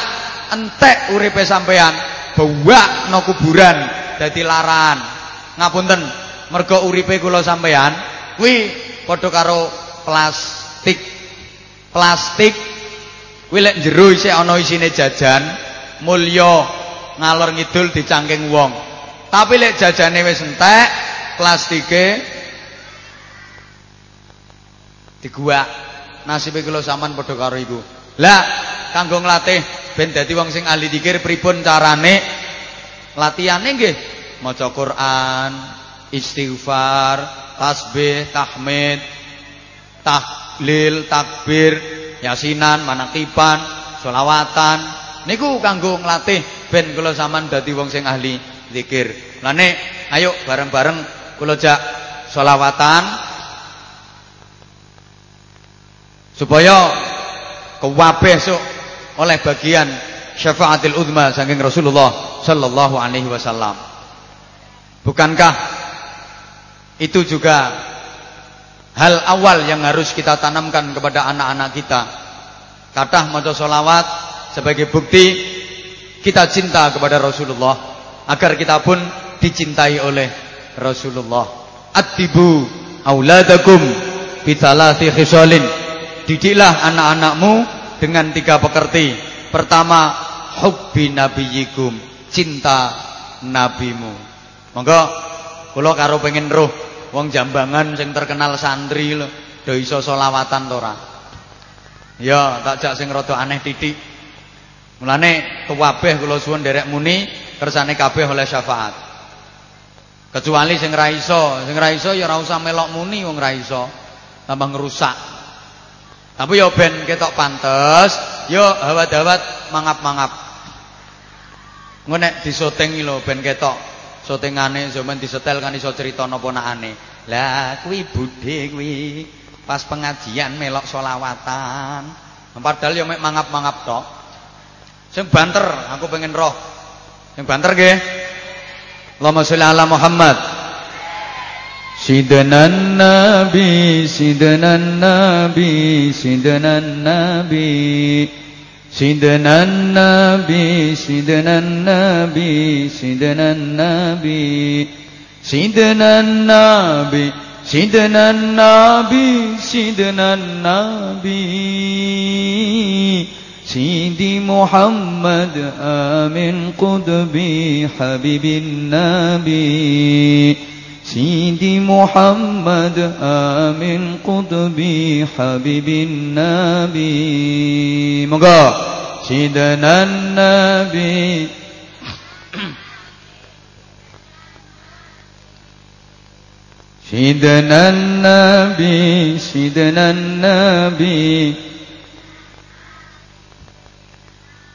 entek uripe sampeyan, bawak no kuburan dadi laran. Ngapunten, mergo uripe kula sampeyan kuwi padha karo plastik. Plastik kuwi lek jero isih ana isine jajan, mulya ngalor ngidul dicangking wong. Tapi lek jajane wis entek, plastike diguak nasibe kula sampean padha karo iku lah kanggo nglatih ben dadi wong sing ahli dikir pripun carane? Latihane nggih maca Quran istighfar tasbih tahmid tahlil takbir yasinan manakiban selawatan. Niku kanggo nglatih ben kula sampean dadi wong sing ahli zikir lane ayo bareng-bareng kula jak selawatan supaya kewabeh sok oleh bagian syafaatil uzma saking Rasulullah sallallahu alaihi wasallam. Bukankah itu juga hal awal yang harus kita tanamkan kepada anak-anak kita? Kathah maca selawat sebagai bukti kita cinta kepada Rasulullah agar kita pun dicintai oleh Rasulullah. Atibu auladakum bithalati khisalin. Didiklah anak-anakmu dengan tiga pekerti. Pertama, hubbi nabiyikum, cinta nabimu. Monggo kula karo pengen roh wong Jambangan sing terkenal santri lho, do iso selawatan to ora? Ya, tak jak sing rada aneh titik. Mulane kewabeh kula suwun derek muni kersane kabeh oleh syafaat. Kecuali sing ra iso, sing ra iso ya ora usah melok muni wong ra iso. Tambah ngerusak. Tapi ya ben ketok pantes, ya hawat-hawat mangap-mangap. Engko nek disoting lho ben ketok sotingane zaman disetel kan iso crita napa nakane. Lah kuwi budhe kuwi pas pengajian melok solawatan. Padahal ya mek mangap-mangap tok. Sing banter aku pengen roh. Sing banter nggih. Allahumma sholli ala Muhammad. سيدنا النبي سيدنا النبي سيدنا النبي سيدنا النبي سيدنا النبي سيدنا النبي سيدنا النبي سيدنا النبي سيدنا النبي. سيدي محمد آمن قدبي حبيب النبي. سيدي محمد آمن قطبي حبيب النبي. مقا سيدنا النبي. سيدنا النبي سيدنا النبي.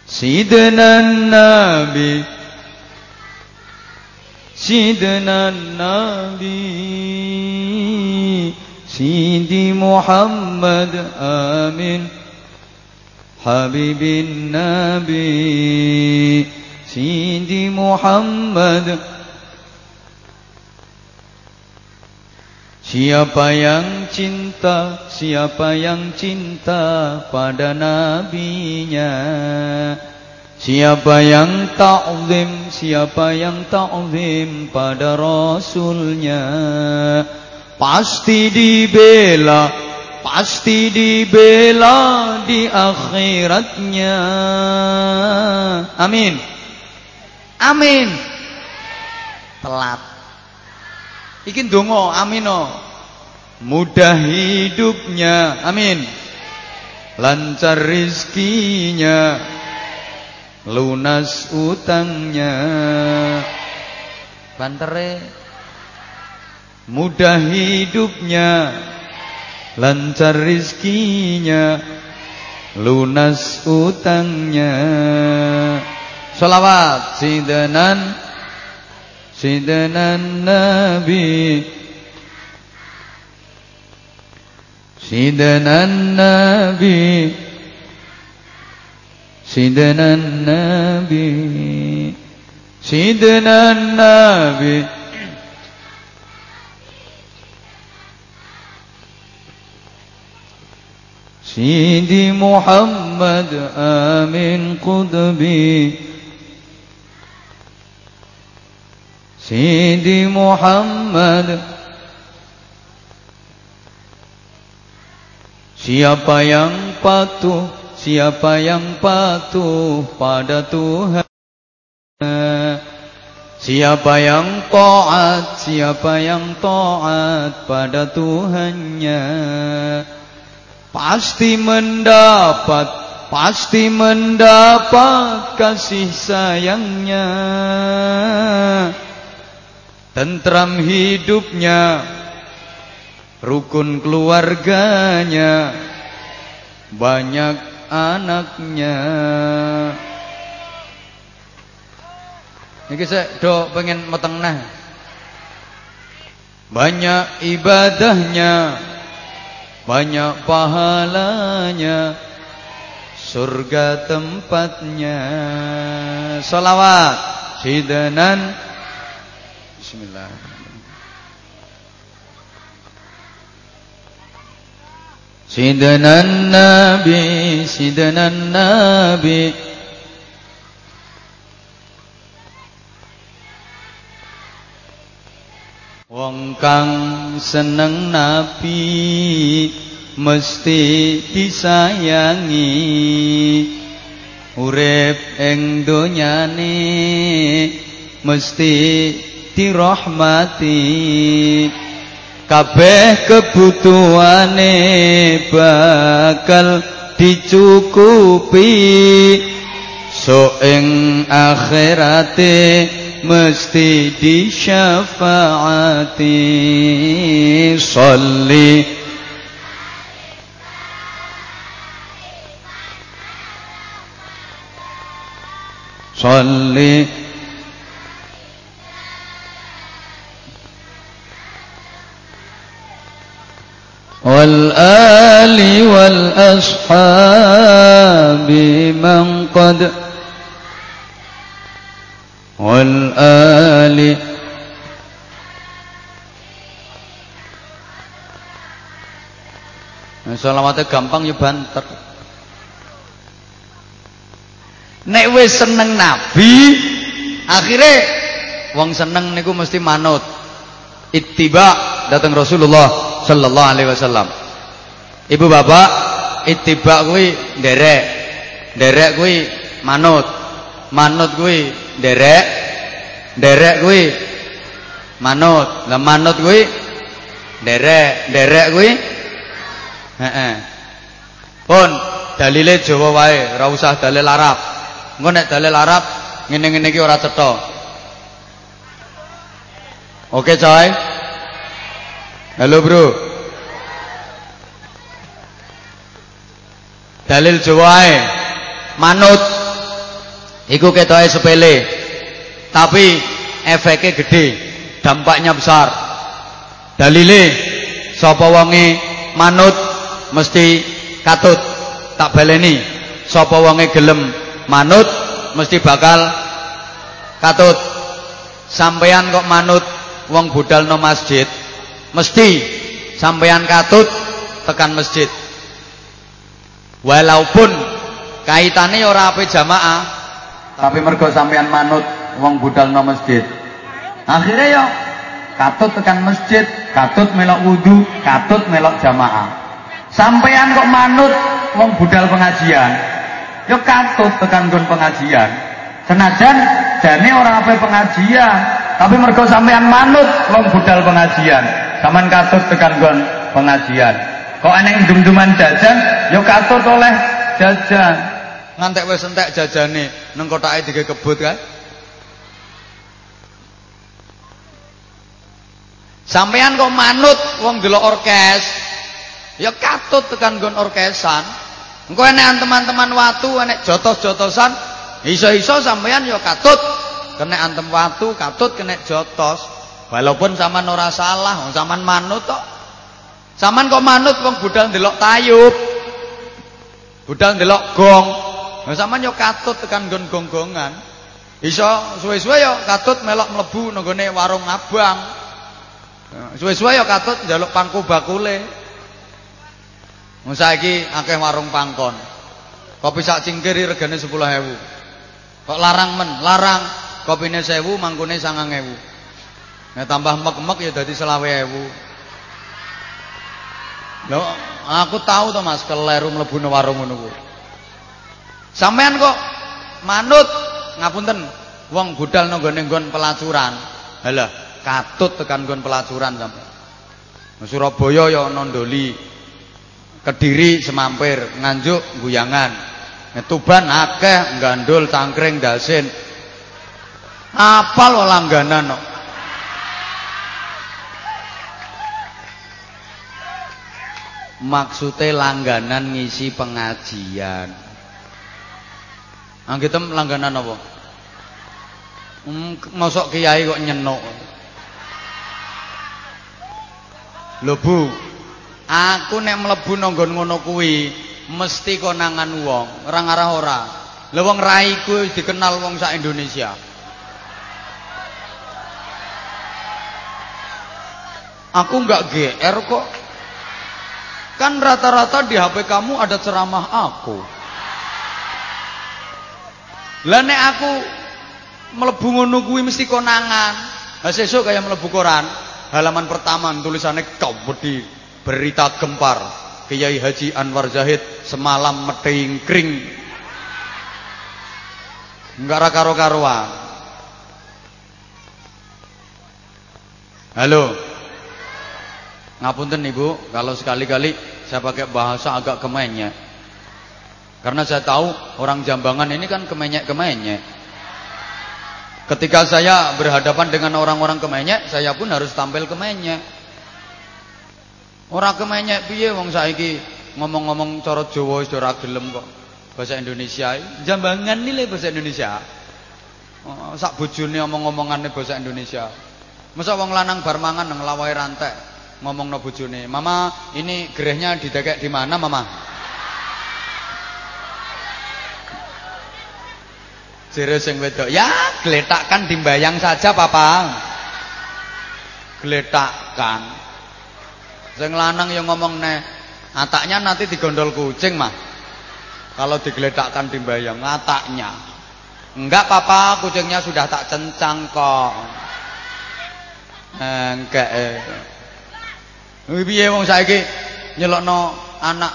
سيدنا النبي. سيدنا النبي سيدي محمد آمين حبيب النبي سيدي محمد Siapa yang cinta, siapa yang cinta pada nabinya Siapa yang ta'zim, siapa yang ta'zim pada rasulnya Pasti dibela, pasti dibela di akhiratnya Amin Amin Telat Ikin dongo amino. Mudah hidupnya. Amin. Lancar rizkinya lunas utangnya. Bantere. Mudah hidupnya lancar rizkinya. Lunas utangnya. Salawat sidenan sidenan nabi. Sidenan nabi. سيدنا النبي سيدنا النبي سيدي محمد آمين قطبي Sidi Muhammad Siapa yang patuh Siapa yang patuh pada Tuhan? Siapa yang taat Siapa yang taat pada Tuhannya? Pasti mendapat Pasti mendapat kasih sayangnya. Tentram hidupnya, rukun keluarganya, banyak anaknya. Niki saya do pengen metengah. Banyak ibadahnya, banyak pahalanya, surga tempatnya. Salawat, sidanan Bismillah. Sidana Nabi, Sidana Nabi. Wong kang seneng Nabi mesti disayangi. Urip ing donyane mesti dirahmati kabeh kebutuhane bakal dicukupi. So ing akhirate mesti disyafaati. Sholli. Sholli والآل والأصحاب من قد والآل Salawatnya gampang ya banter. Nek wis seneng Nabi, akhirnya wong seneng niku mesti manut. Ittiba datang Rasulullah sallallahu alaihi wasallam. Ibu bapak ittiba kuwi nderek. Nderek kuwi manut. Manut kuwi nderek. Nderek kuwi manut. Lah manut kuwi nderek. Nderek kuwi heeh. Pun dalile Jawa wae, ora usah dalil Arab. Engko nek dalil Arab ngene-ngene iki ora cetha. Oke, coy. Halo, Bro. Dalil Jawa manut iku ketoke sepele. Tapi efeknya gede, dampaknya besar. Dalile sapa wonge manut mesti katut. Tak baleni sapa wonge gelem manut mesti bakal katut. Sampeyan kok manut wong budal no masjid mesti. Sampeyan katut tekan masjid. Walaupun kaitannya ora ape jamaah tapi mergo sampeyan manut wong budal masjid. Akhirnya yo katut tekan masjid katut melok wudhu katut melok jamaah. Sampeyan kok manut wong budal pengajian yo katut tekan gon pengajian senajan jane orang apa pengajian tapi mergo sampeyan manut wong budal pengajian Taman katut tekan gon pengajian. Kok aneh dum-duman jajan, yo katut oleh jajan. Ngantek wis entek jajane nang kotake dige kebut kan. Sampean kok manut wong delok orkes, ya katut tekan gon orkesan. Engko enek teman-teman watu, enek jotos-jotosan, iso-iso sampean ya katut. Kena antem watu, katut kena jotos. Walaupun zaman ora salah, zaman manut kok. Zaman kok manut wong budal ndelok tayub. Budal ndelok gong. Nah zaman yo katut tekan gon gong-gongan. Iso suwe-suwe yo katut melok mlebu nenggone warung abang. Suwe-suwe yo katut njaluk pangku bakule. Wong saiki akeh warung pangkon. Kopi sak cingkiri regane 10.000. Kok larang men, larang. Kopine 1000, mangkune 9000. Nek tambah mek-mek ya dadi 20.000. Lho, aku tahu to Mas keleru mlebu warung ngono kuwi. Sampean kok manut ngapunten wong budal nang gone nggon pelacuran. Halah, katut tekan nggon pelacuran sampean. Surabaya ya nondoli. Kediri semampir, Nganjuk guyangan. Tuban akeh gandul cangkring dasin. Apal langganan maksudnya langganan ngisi pengajian. Anggitem langganan apa? Hmm, masuk kiai kok nyenok lho bu aku nek mlebu nanggon ngono kuwi mesti konangan wong ora ngarah ora lho wong raiku dikenal wong sak Indonesia aku enggak GR kok Kan rata-rata di HP kamu ada ceramah aku. Lah nek aku mlebu ngono mesti konangan. Lah sesuk kaya mlebu koran, halaman pertama tulisannya wedi berita gempar. Kiai Haji Anwar Zahid semalam meting kring. Enggak karo-karuan. Halo. Ngapunten Ibu, kalau sekali-kali saya pakai bahasa agak kemenyek. Karena saya tahu orang Jambangan ini kan kemenyek-kemenyek. Ketika saya berhadapan dengan orang-orang kemenyek, saya pun harus tampil kemenyek. Orang kemenyek piye wong saiki ngomong-ngomong cara Jawa wis ora gelem kok. Bahasa Indonesia, Jambangan nilai bahasa Indonesia. Oh, sak bojone omong-omongane bahasa Indonesia. Masa wong lanang bar mangan nang lawai rantai ngomong no bojone, "Mama, ini gerehnya didekek di mana, Mama?" Jere sing wedok, "Ya, geletakkan dimbayang saja, Papa." Geletakkan. Sing lanang yang ngomong ne, ataknya nanti digondol kucing, Mah. Kalau digeletakkan dimbayang ataknya. Enggak, Papa, kucingnya sudah tak cencang kok. Enggak eh. Piye wong saiki nyelokno anak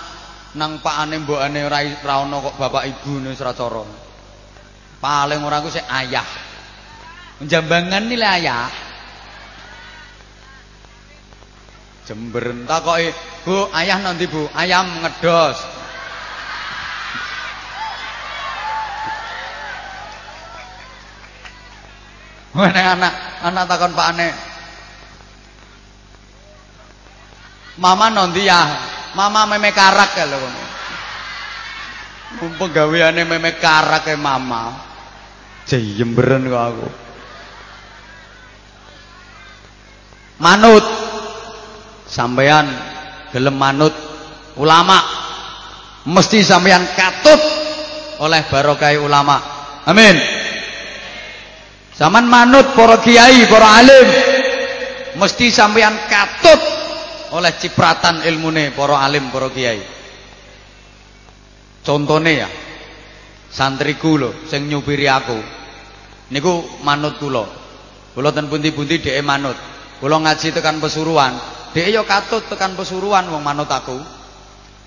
nang pakane mbokane ora ora ana kok bapak ibune wis ora cara. Paling ora ku sik ayah. Jambangan nilai ayah. Jember takoki, "Bu, ayah nanti Bu? Ayam ngedos." (laughs) Mana anak anak takon pakane, Mama ya, Mama meme karak ya lho. Penggaweane meme karak ya mama. Jemberen kok aku. Manut. Sampean gelem manut ulama mesti sampean katut oleh barokai ulama. Amin. Zaman manut para kiai, para alim mesti sampean katut oleh cipratan ilmune para alim, para kiai. Contohnya ya, santriku lho sing nyupiri aku. Niku manut kula. Kula ten pundi-pundi dhek manut. Kula ngaji tekan Pesuruan, dhek ya katut tekan Pesuruan wong manut aku.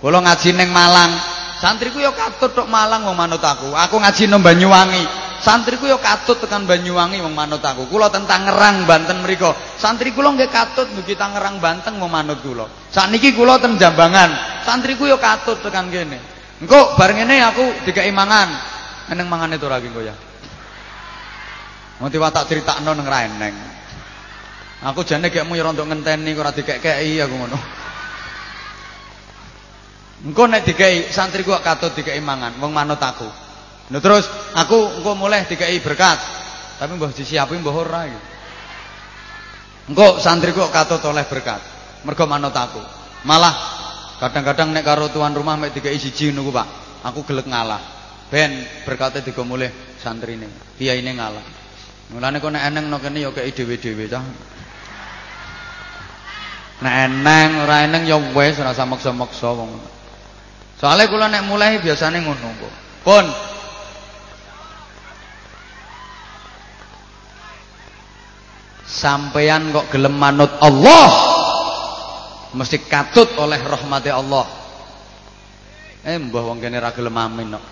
Kula ngaji ning Malang, santriku ya katut tok Malang wong manut aku. Aku ngaji nang Banyuwangi, santriku ya katut tekan Banyuwangi wong manut aku. Kula tentang Tangerang Banten mriku, santri kula nggih katut mugi Tangerang Banten wong manut kula. Sakniki kula ten Jambangan, santriku ya katut tekan kene. Engko bareng ngene aku dikai mangan. Eneng mangane to ra engko ya. Mau tak critakno nang ra eneng. Aku jane gekmu ya rontok ngenteni ora dikek-keki aku ngono. Engko nek dikai santriku kok katut dikai mangan wong manut aku. Nah terus aku engko mulai dikai berkat. Tapi mbah disiapi mbah ora iki. Engko santriku kok katut oleh berkat. Mergo manut aku. Malah kadang-kadang nek karo tuan rumah mek dikai siji niku Pak, aku gelek ngalah. Ben berkate digo mulih santrine. Kiyaine ngalah. Mulane kok nek eneng no kene ya kei dhewe-dhewe cah. Nek eneng ora eneng ya wis ora usah maksa-maksa wong. Soalnya kula nek mulai biasanya ngono kok. Pun Sampeyan kok gelem manut Allah mesti katut oleh rahmati Allah. Eh mbah wong kene ra gelem amin kok.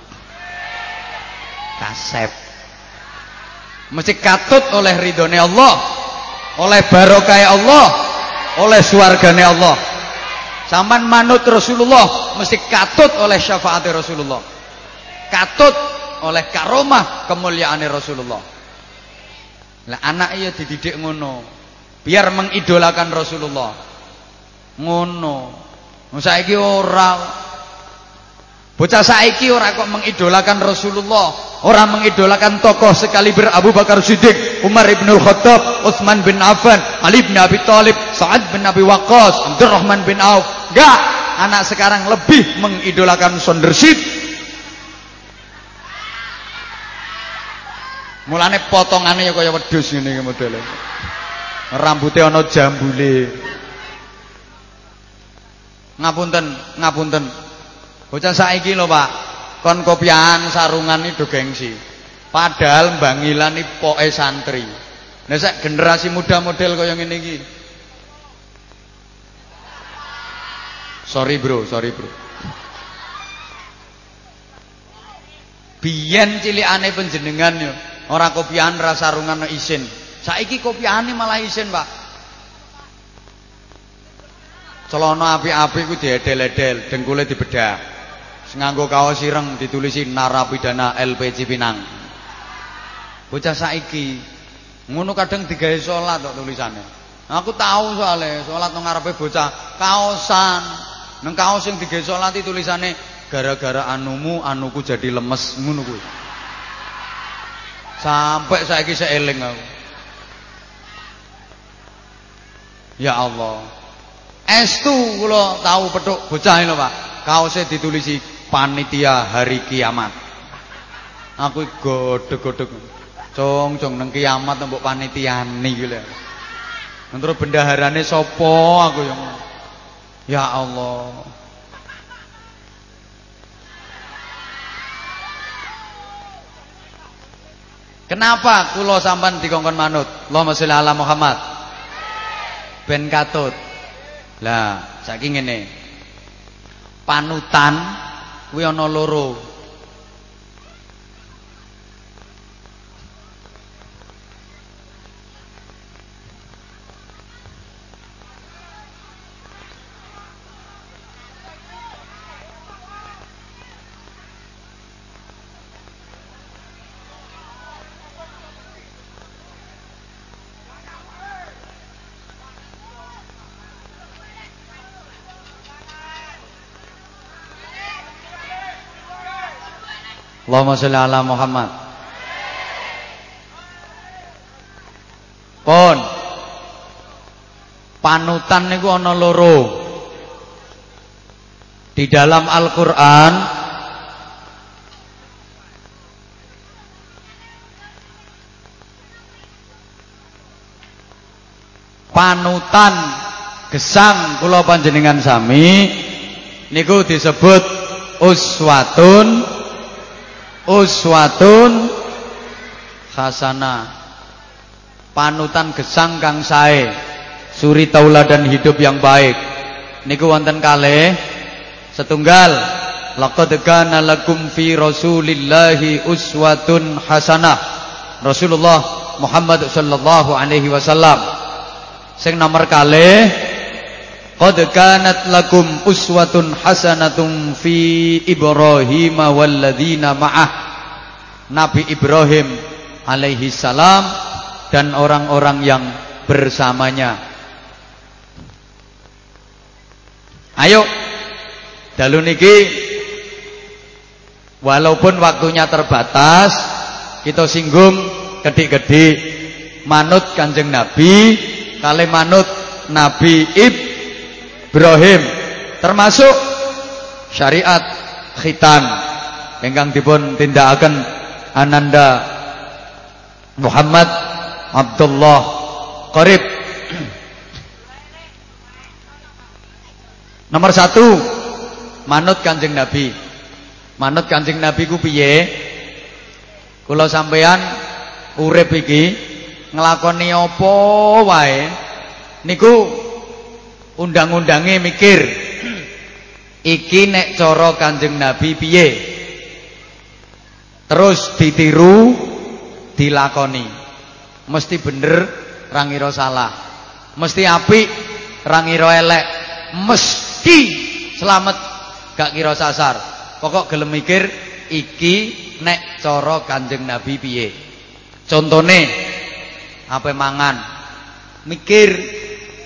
Kasep. Mesti katut oleh ridhone Allah, oleh barokah Allah, oleh suargane Allah. Saman manut Rasulullah mesti katut oleh syafaat Rasulullah. Katut oleh karomah kemuliaan Rasulullah. Lah anak iya dididik ngono. Biar mengidolakan Rasulullah. Ngono. Saiki ora Bocah saiki ora kok mengidolakan Rasulullah, orang mengidolakan tokoh sekali ber Abu Bakar Siddiq, Umar bin Khattab, Utsman bin Affan, Ali bin Abi Thalib, Sa'ad bin Abi Waqqas, Abdurrahman bin Auf. Enggak, anak sekarang lebih mengidolakan sondership. Mulane potongannya ya kaya wedhus ngene iki modele. Rambutnya ana jambule. Ngapunten, ngapunten. Bocah saiki lho Pak, kon kopian sarungan itu gengsi. Padahal bangilan iki poke santri. Nah sak generasi muda model kaya ngene iki. Sorry bro, sorry bro. Biyen cilikane panjenengan yo, ora kopian ra sarungan isin. Saiki kopiane malah isin, Pak. Celana api-api ku diedel-edel, dengkule dibedah nganggo kaos ireng ditulisi narapidana LPC Pinang. Bocah saiki ngono kadang digawe salat kok tulisane. Aku tahu soalnya salat nang ngarepe bocah kaosan. Nang kaos sing digawe salat tulisane gara-gara anumu anuku jadi lemes ngono kuwi. Sampai saiki seeling aku. Ya Allah. Estu kula tahu petuk bocah lho Pak. Kaosnya ditulisi panitia hari kiamat. Aku godhog-godhog. Cong cong nang kiamat mbok panitiani iki lho. Terus bendaharane sapa aku yang Ya Allah. Kenapa kula sampean dikongkon manut? Allahumma sholli ala Muhammad. Ben katut. Lah, saiki ngene. Panutan kuwi ana loro Allahumma sholli ala Muhammad. Pon. Panutan niku ana loro. Di dalam Al-Qur'an panutan gesang kula panjenengan sami niku disebut uswatun uswatun hasanah panutan gesang kang sae. Suri tauladan hidup yang baik. Niku wonten kalih setunggal. Laqad kana lakum fi rasulillahi uswatun hasanah Rasulullah Muhammad sallallahu alaihi wasallam. Sing nomor kalih Qad kanat lakum uswatun hasanatun fi Ibrahim walladzina ma'ah. Nabi Ibrahim alaihi salam dan orang-orang yang bersamanya. Ayo dalu niki walaupun waktunya terbatas kita singgung gede-gede manut Kanjeng Nabi kali manut Nabi Ibrahim Ibrahim termasuk syariat khitan ingkang dipun tindakaken Ananda Muhammad Abdullah Qarib (clears throat) Nomor satu manut Kanjeng Nabi. Manut Kanjeng Nabi ku piye? Kula sampeyan urip iki nglakoni apa wae niku undang-undange mikir. Iki nek cara Kanjeng Nabi piye? Terus ditiru dilakoni. Mesti bener rangira salah. Mesti apik rangira elek. Mesti selamat gak kira sasar. Pokok gelem mikir iki nek cara Kanjeng Nabi piye? Contone apa mangan? Mikir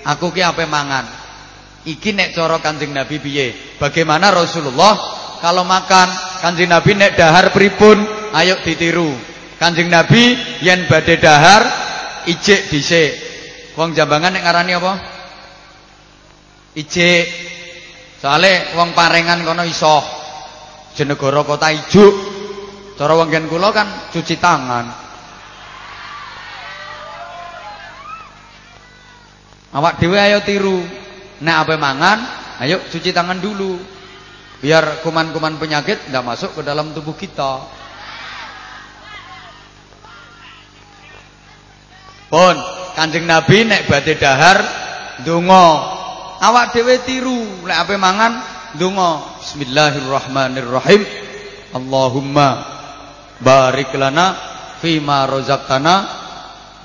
aku ki apa mangan Iki nek cara Kanjeng Nabi piye? Bagaimana Rasulullah kalau makan Kanjeng Nabi nek dahar pripun? Ayo ditiru. Kanjeng Nabi yen badhe dahar ijik dhisik. Wong Jambangan nek ngarani apa? Ijik. Soale wong Parengan kono iso. Jenegara kota ijuk. Cara wong kula kan cuci tangan. Awak dhewe ayo tiru. Nek apa mangan, ayo cuci tangan dulu. Biar kuman-kuman penyakit tidak masuk ke dalam tubuh kita. Pun Kanjeng Nabi nek badhe dahar ndonga. Awak dhewe tiru nek apa mangan ndonga. Bismillahirrahmanirrahim. Allahumma barik lana fima razaqtana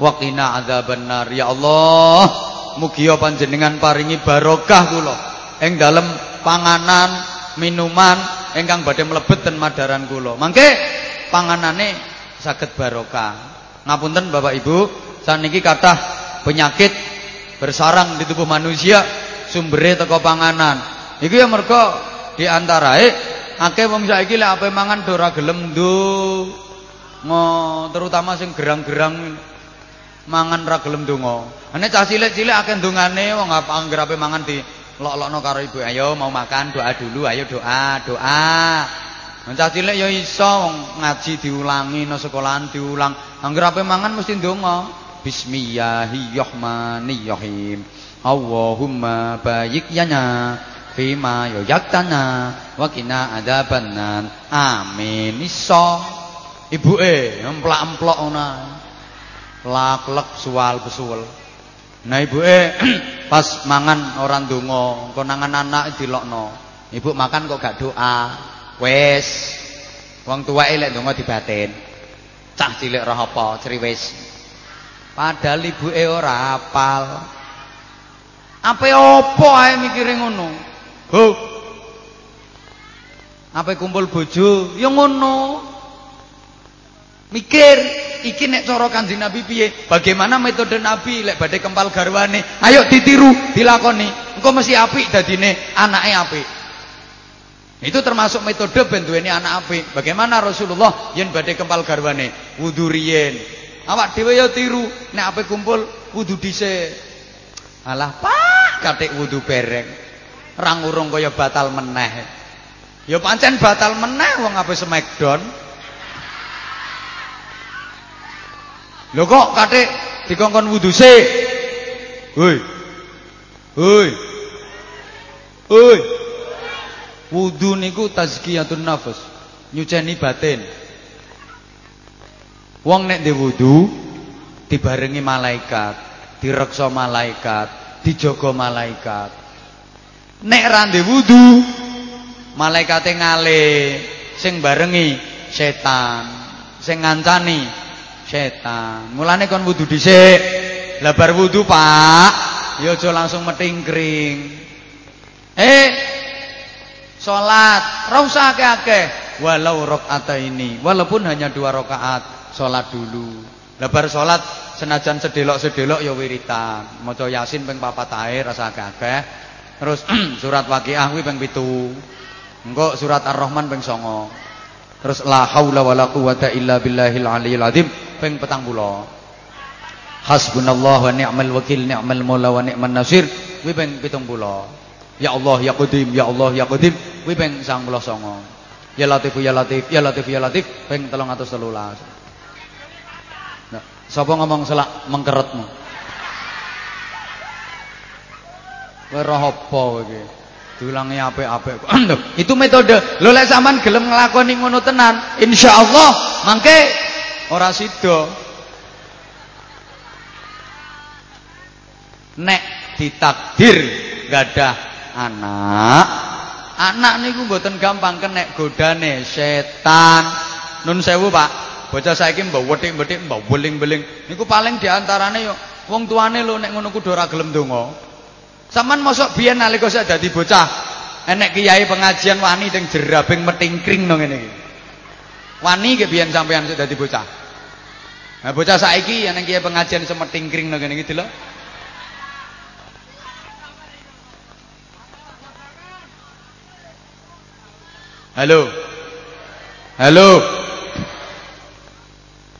wa qina adzabannar. Ya Allah, Mugi panjenengan paringi barokah kula ing dalem panganan, minuman ingkang badhe mlebet ten madaran kula. Mangke panganane saged barokah. Ngapunten Bapak Ibu, saniki kathah penyakit bersarang di tubuh manusia sumbere teko panganan. Iki ya mergo di antarae akeh wong saiki lek ape mangan ora gelem Ngo, terutama sing gerang-gerang mangan ra gelem donga. Nek cah cilik-cilik akeh ndongane wong anggere ape mangan di lok-lokno karo ibu. Ayo mau makan doa dulu, ayo doa, doa. Cah cilik ya iso wong ngaji diulangi no sekolahan diulang. Anggere ape mangan mesti ndonga. Bismillahirrahmanirrahim. Allahumma bayyik yana fima yaktana wa qina adzabannar. Amin. Iso. Ibuke emplak-emplok ngono laklek sual besul nah ibuke (clears throat) pas mangan orang donga konangan anak dilokno. Ibu makan kok gak doa. Wes wong tuwake lek donga dibatin. Cah cilik roh apa? Ceriwis padahal ibuke ora apal. Apa apa ae mikire ngono? Ho. Apa kumpul bojo? Ya ngono mikir iki nek cara Kanjeng Nabi piye? Bagaimana metode Nabi lek badhe kempal garwane? Ayo ditiru, dilakoni. Engko mesti apik dadine anake apik. Itu termasuk metode ben duweni anak apik. Bagaimana Rasulullah yen badhe kempal garwane wudu riyen. Awak dhewe ya tiru, nek ape kumpul wudu dhisik. Alah, Pak, katik wudu bereng. Rangurung kaya batal meneh. Ya pancen batal meneh wong ape smackdown. Lho kok katik dikongkon wudu sik. Hoi. Hoi. Hoi. Wudu niku tazkiyatun nafas, nyuceni batin. Wong nek ndek wudu dibarengi malaikat, direksa malaikat, dijaga malaikat. Nek ra wudu, malaikate ngale, sing barengi setan, sing ngancani setan. Mulane kon wudu dhisik. Lah bar wudu, Pak, ya aja langsung metingkring. Eh, Sholat, rausa akeh-akeh. Walau rokaat ini, walaupun hanya dua rakaat, sholat dulu. Lebar sholat senajan sedelok-sedelok ya wiritan. Maca Yasin ping papat ae rasa akeh-akeh. Terus (clears throat) surat Waqiah kuwi ping 7. Engko surat Ar-Rahman ping 9. Terus la haula wala quwata illa billahil aliyil azim ping 40. Hasbunallah wa ni'mal wakil ni'mal maula wa ni'man nasir kuwi ping 70. Ya Allah ya Qadim ya Allah ya Qadim kuwi ping 99. Ya Latif ya Latif ya Latif ya Latif ping 313. Nah, sapa ngomong selak mengkeretmu? Kowe roh apa iki? Diulangi apik-apik. (clears throat) Itu metode. Lho lek sampean gelem nglakoni ngono tenan, insyaallah mangke ora sida. Nek ditakdir gadah anak anak niku mboten gampang kenek godane setan nun sewu Pak bocah saiki mbok wetik-wetik mbok beling-beling niku paling diantarane yo wong tuane lho nek ngono kudu ora gelem donga sampean mosok biyen nalika saya dadi bocah enek kiai pengajian wani teng jerabing metingkring no ngene iki wani ke biyen sampean sik dadi bocah nah bocah saiki enek kiai pengajian semetingkring no ngene iki lho Halo. Halo.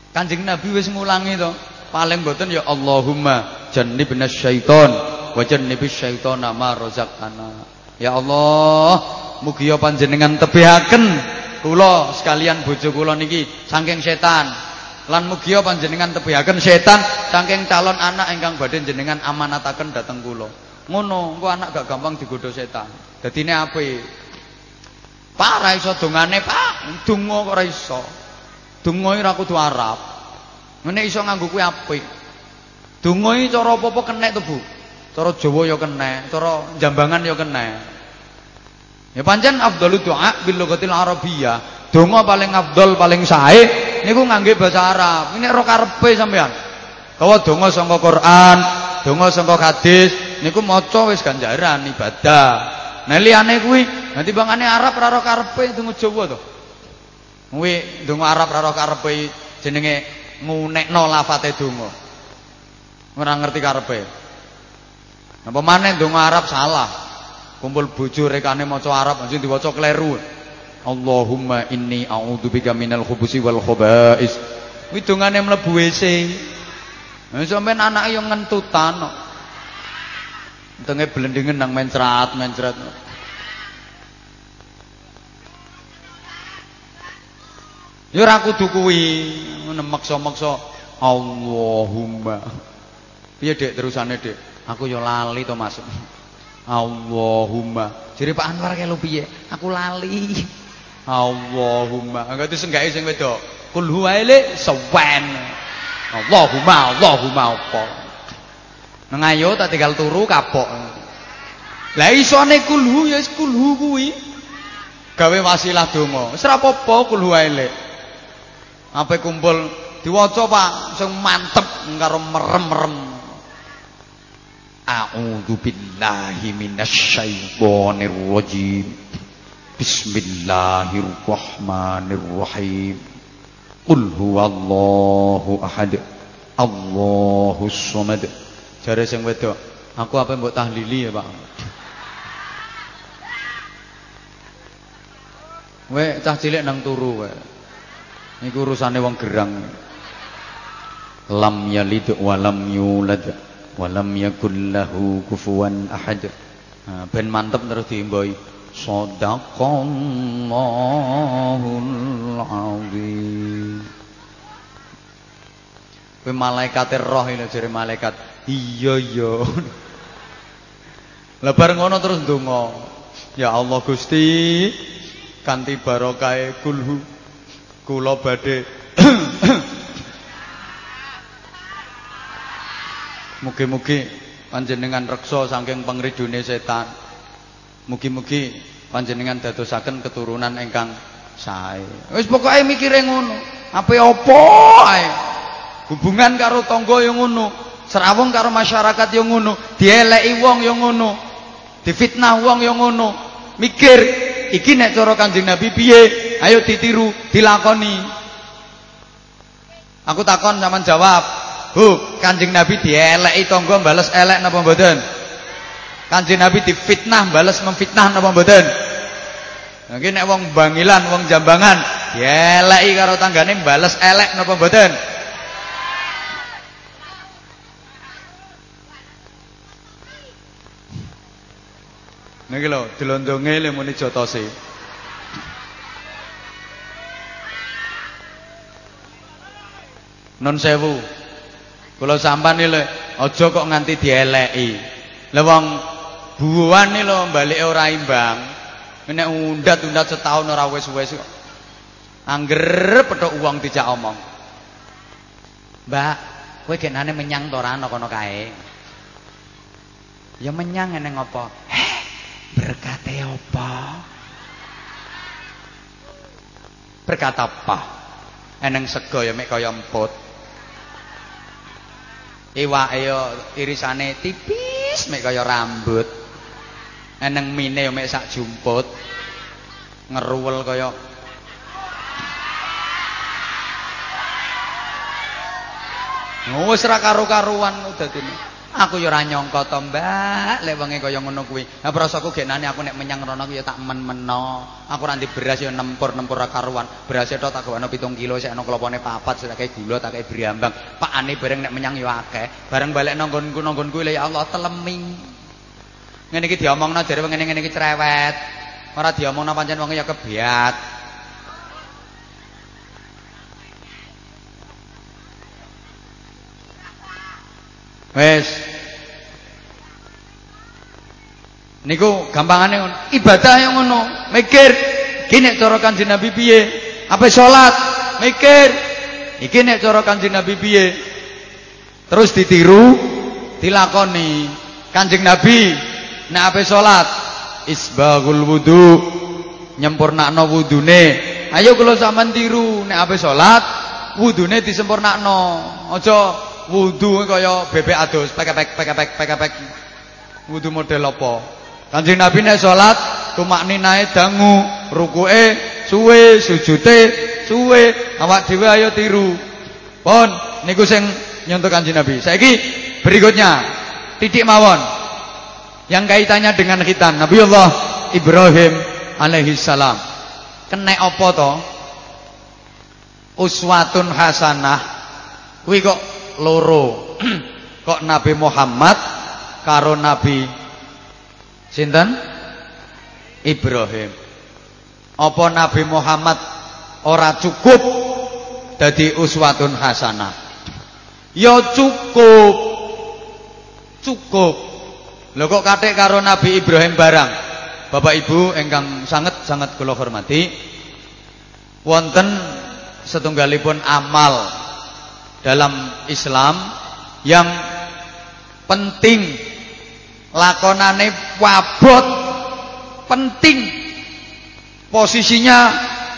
Kanjeng Nabi wis ngulangi to. Paling boten ya Allahumma jannibna syaiton wa jannibis syaitona ma razaqtana. Ya Allah, mugi ya panjenengan tebihaken kula sekalian bojo kula niki saking setan. Lan mugi ya panjenengan tebihaken setan saking calon anak ingkang badhe jenengan amanataken dhateng kula. Ngono, engko anak gak gampang digodho setan. Dadine apik. Pak ora iso dongane, Pak. Donga kok ora iso. Donga ora kudu Arab. Ngene iso nganggo kuwi apik. Donga cara apa-apa kenek to, Bu. Cara Jawa ya kenek, cara Jambangan ya kenek. Ya pancen afdhalu doa bil lughatil arabiyyah. Donga paling afdol, paling sae niku ngangge bahasa Arab. Ini ro karepe sampean. Kawa donga saka Quran, donga saka hadis niku maca wis ganjaran ibadah. Nah liyane kuwi nanti bangane Arab ora ora karepe donga Jawa to. Kuwi donga Arab ora karepe jenenge ngunekno lafate donga. Ora ngerti karepe. Napa maneh donga Arab salah. Kumpul bojo rekane maca Arab sing diwaca kleru. Allahumma inni a'udzubika minal khubusi wal khaba'is. Kuwi dongane mlebu WC. Nah, sampean anak yo ngentutan. Tenge blendengen nang mencrat, mencrat. Ya ora kudu kuwi, maksa-maksa Allahumma. Piye Dik terusane Dik? Aku ya lali to Mas. Allahumma. Jere Pak Anwar kaya lho piye? Aku lali. Allahumma. Enggak disenggake sing wedok. Kul huwa sawan. Allahumma, Allahumma apa? Nang ayo tak tinggal turu kapok. Lah isone kulhu ya kulhu kuwi. Gawe wasilah donga. Wis ora apa-apa kumpul diwaca Pak sing mantep karo merem-merem. A'udzu billahi minasyaitonir rajim. Bismillahirrahmanirrahim. Qul huwallahu ahad. Allahus samad. Jare sing wedok, aku apa mbok tahlili ya, Pak. We cah cilik nang turu we. Niku urusane wong gerang. Lam yalid wa lam yulad wa lam yakul lahu kufuwan ahad. Ben mantep terus diimboi. Shadaqallahul azim. Kowe malaikat roh ini jare malaikat. Iya iya. Lebar ngono terus ndonga. Ya Allah Gusti, kanthi barokah kulhu kula badhe (clears throat) Mugi-mugi panjenengan reksa saking pengridune setan. Mugi-mugi panjenengan dadosaken keturunan ingkang sae. Wis pokoke mikire ngono. Ape apa ae. Hubungan karo tangga yo ngono, serawung karo masyarakat yo ngono, dieleki wong yo ngono, difitnah wong yo ngono. Mikir, iki nek cara Kanjeng Nabi piye? Ayo ditiru, dilakoni. Aku takon sampean jawab. Bu, Kanjeng Nabi dieleki tangga bales elek napa mboten? Kanjeng Nabi difitnah bales memfitnah napa mboten? Mungkin nek wong Bangilan, wong Jambangan dieleki karo tanggane bales elek napa mboten? Niki lho, dilondonge le muni jotose. Non sewu. Kula sampan lho, aja kok nganti dieleki. Lah wong buwan iki lho balike ora imbang. Nek undat-undat setahun ora wis-wis kok. Angger petuk uang dijak omong. Mbak, kowe genane menyang to ora kono kae. Ya menyang ngene ngopo? Heh, berkate apa? Berkata apa? Eneng sego ya mek kaya emput. Iwake yo irisane tipis mek kaya rambut. Eneng mine yo mek sak jumput. Ngeruwel kaya Wis ra karo-karuan dadine. Aku ya ora nyangka to, Mbak, lek wenge kaya ngono kuwi. Lah prasaku genane aku nek menyang rono ya tak men-meno. Aku ora beras ya nempur-nempur karuan. Beras tok tak gawano 7 kilo sik ana klopone papat, sik kae gula tak kae briambang. Pakane bareng nek menyang ya akeh. Bareng balik nang nggonku nang ya Allah telemi. Ngene iki diomongno jare ngene-ngene iki cerewet. Ora diomongno pancen wong ya kebiat. Wes. Niku gampangane ngono. Ibadah yang ngono, mikir. Iki nek cara Kanjeng Nabi piye? Apa salat? Mikir. Iki nek cara Kanjeng Nabi piye? Terus ditiru, dilakoni. Kanjeng Nabi nek apa salat? Isbaghul wudu. Nyempurnakno wudune. Ayo kula sampean tiru nek apa salat, wudune disempurnakno. Aja wudu kaya bebek adus, pek-pek pek-pek pek-pek. Wudu model apa? Kanjeng Nabi nek salat tumakninae dangu, rukuke suwe, sujude suwe. Awak dhewe ayo tiru. Pon niku sing nyontok Kanjeng Nabi. Saiki berikutnya titik mawon yang kaitannya dengan khitan Nabi Allah Ibrahim alaihi salam. Kena apa to? Uswatun hasanah. Kuwi kok loro. (clears throat) Kok Nabi Muhammad karo Nabi sinten? Ibrahim. Apa Nabi Muhammad ora cukup dadi uswatun hasanah? Ya cukup. Cukup. Lho kok katik karo Nabi Ibrahim barang? Bapak Ibu ingkang sangat-sangat kula hormati, wonten setunggalipun amal dalam Islam yang penting lakonane wabot penting posisinya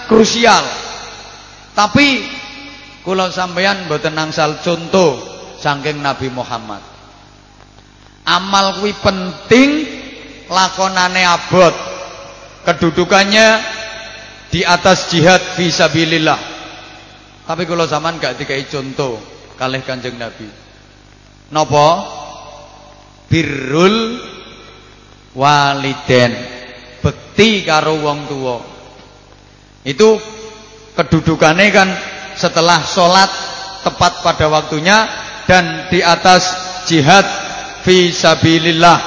krusial. Tapi kula sampeyan mboten nangsal contoh saking Nabi Muhammad. Amal kuwi penting lakonane abot. Kedudukannya di atas jihad fisabilillah tapi kalau zaman gak dikai contoh kalih Kanjeng Nabi. Napa? Birrul waliden. Bekti karo wong tua. Itu kedudukannya kan setelah sholat tepat pada waktunya dan di atas jihad fi sabilillah.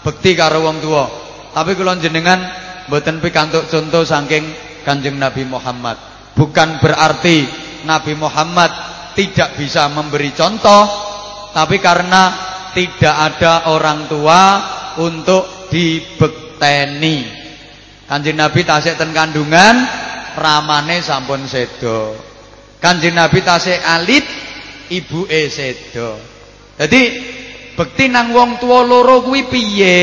Bekti karo wong tua. Tapi kalau jenengan mboten pikantuk contoh saking Kanjeng Nabi Muhammad. Bukan berarti Nabi Muhammad tidak bisa memberi contoh, tapi karena tidak ada orang tua untuk dibekteni. Kanjeng Nabi tasik ten kandungan, ramane sampun sedo. Kanjeng Nabi tasik alit, ibuke sedo. Jadi bekti nang wong tua loro kuwi piye?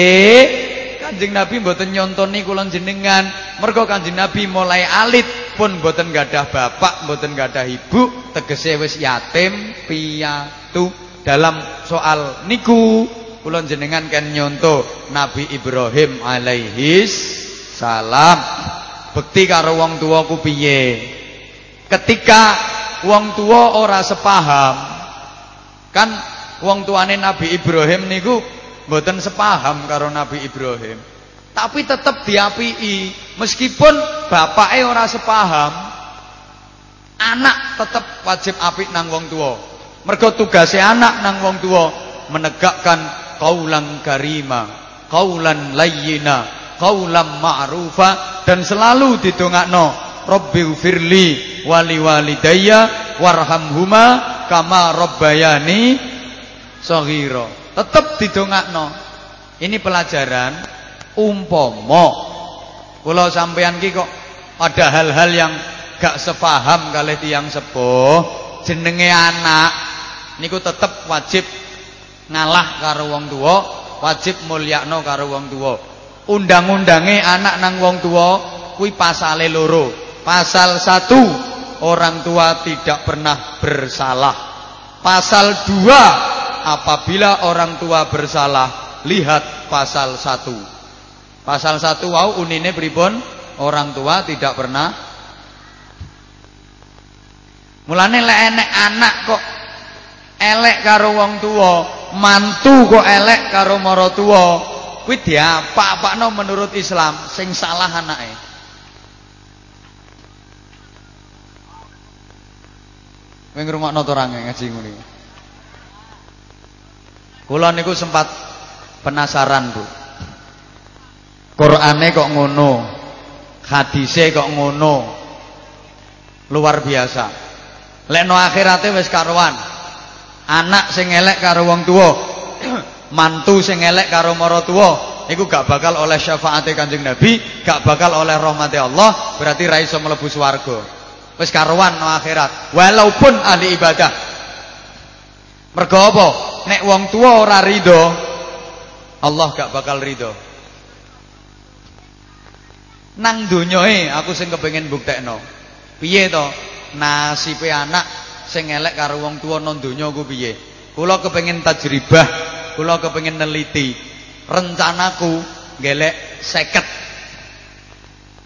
Kanjeng Nabi mboten nyontoni kula jenengan. Mergo Kanjeng Nabi mulai alit pun mboten gadah bapak, mboten gadah ibu, tegese wis yatim piatu. Dalam soal niku kula jenengan kan nyonto Nabi Ibrahim alaihis salam. Bekti karo wong tuwa ku piye? Ketika wong tuwa ora sepaham, kan wong tuane Nabi Ibrahim niku mboten sepaham karo Nabi Ibrahim. Tapi tetap diapii meskipun bapake ora sepaham. Anak tetap wajib apik nang wong tua. Mergo tugase anak nang wong tua menegakkan kaulan karima, kaulan layyina, kaulan ma'rufa dan selalu didongakno Rabbighfirli wali walidayya warhamhuma kama rabbayani shaghira. Tetap didongakno. Ini pelajaran umpomo. Kula sampean ki kok ada hal-hal yang gak sepaham kali tiang sepuh, jenenge anak niku tetep wajib ngalah karo wong tua, wajib mulyakno karo wong tua. Undang-undange anak nang wong tua kuwi pasale loro. Pasal satu orang tua tidak pernah bersalah. Pasal dua apabila orang tua bersalah lihat pasal 1 pasal 1 wow unine pripun? Orang tua tidak pernah. Mulane lek enek anak kok elek karo wong tua mantu kok elek karo mara tua kuwi diapa-apakno menurut Islam sing salah anake. Kowe ngrungokno to range ngaji ngene Kula niku sempat penasaran, Bu. Qur'ane kok ngono. Hadise kok ngono. Luar biasa. Lek no akhirate wis karuan. Anak sing elek karo wong tuwa, (clears throat) mantu sing elek karo mara tuwa, iku gak bakal oleh syafaate Kanjeng Nabi, gak bakal oleh rahmati Allah, berarti ra iso mlebu swarga. Wis karuan no akhirat, walaupun ahli ibadah. Mergo apa? nek wong tua ora ridho Allah gak bakal ridho nang donyoe aku sing kepengin buktekno piye to? Nasibe anak sing elek karo wong tua nang donya ku piye? Kula kepengin tajribah kula kepengin neliti. Rencanaku gelek seket.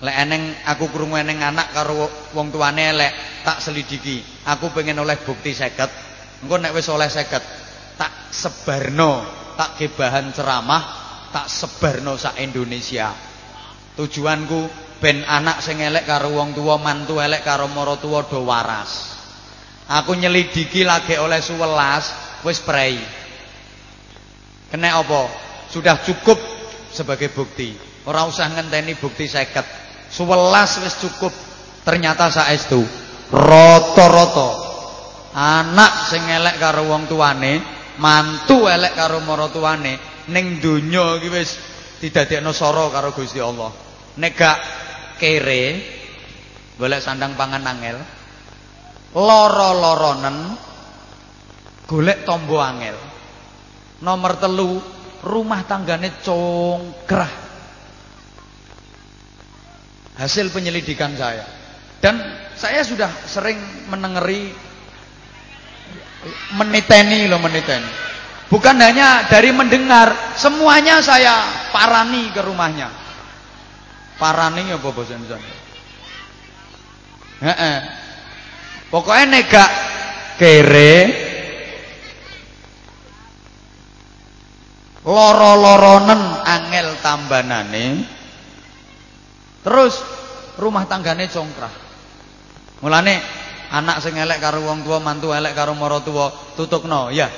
Lek eneng aku krungu eneng anak karo wong tuane elek tak selidiki. Aku pengen oleh bukti seket. Engko nek wis oleh seket tak sebarno, tak ke bahan ceramah, tak sebarno sak Indonesia. Tujuanku ben anak sing elek karo wong tua, mantu elek karo mara tua do waras. Aku nyelidiki lagi oleh suwelas wis prei. Kena apa? Sudah cukup sebagai bukti. Ora usah ngenteni bukti seket. Suwelas wis cukup. Ternyata saestu rata-rata anak sing elek karo wong tuane mantu elek karo maratuane ning donya iki wis didadekno sara karo Gusti Allah. Nek gak kere golek sandang pangan angel, loro-loronen golek tombo angel. Nomor telu rumah tanggane congkrah. Hasil penyelidikan saya. Dan saya sudah sering menengeri meniteni loh meniteni. Bukan hanya dari mendengar, semuanya saya parani ke rumahnya. Parani apa bahasa Indonesia? Heeh. Pokoknya nega kere loro-loronen angel tambanane terus rumah tanggane congkrah. Mulane anak sing elek karo wong tua, mantu elek karo tuwa, tutukno, ya.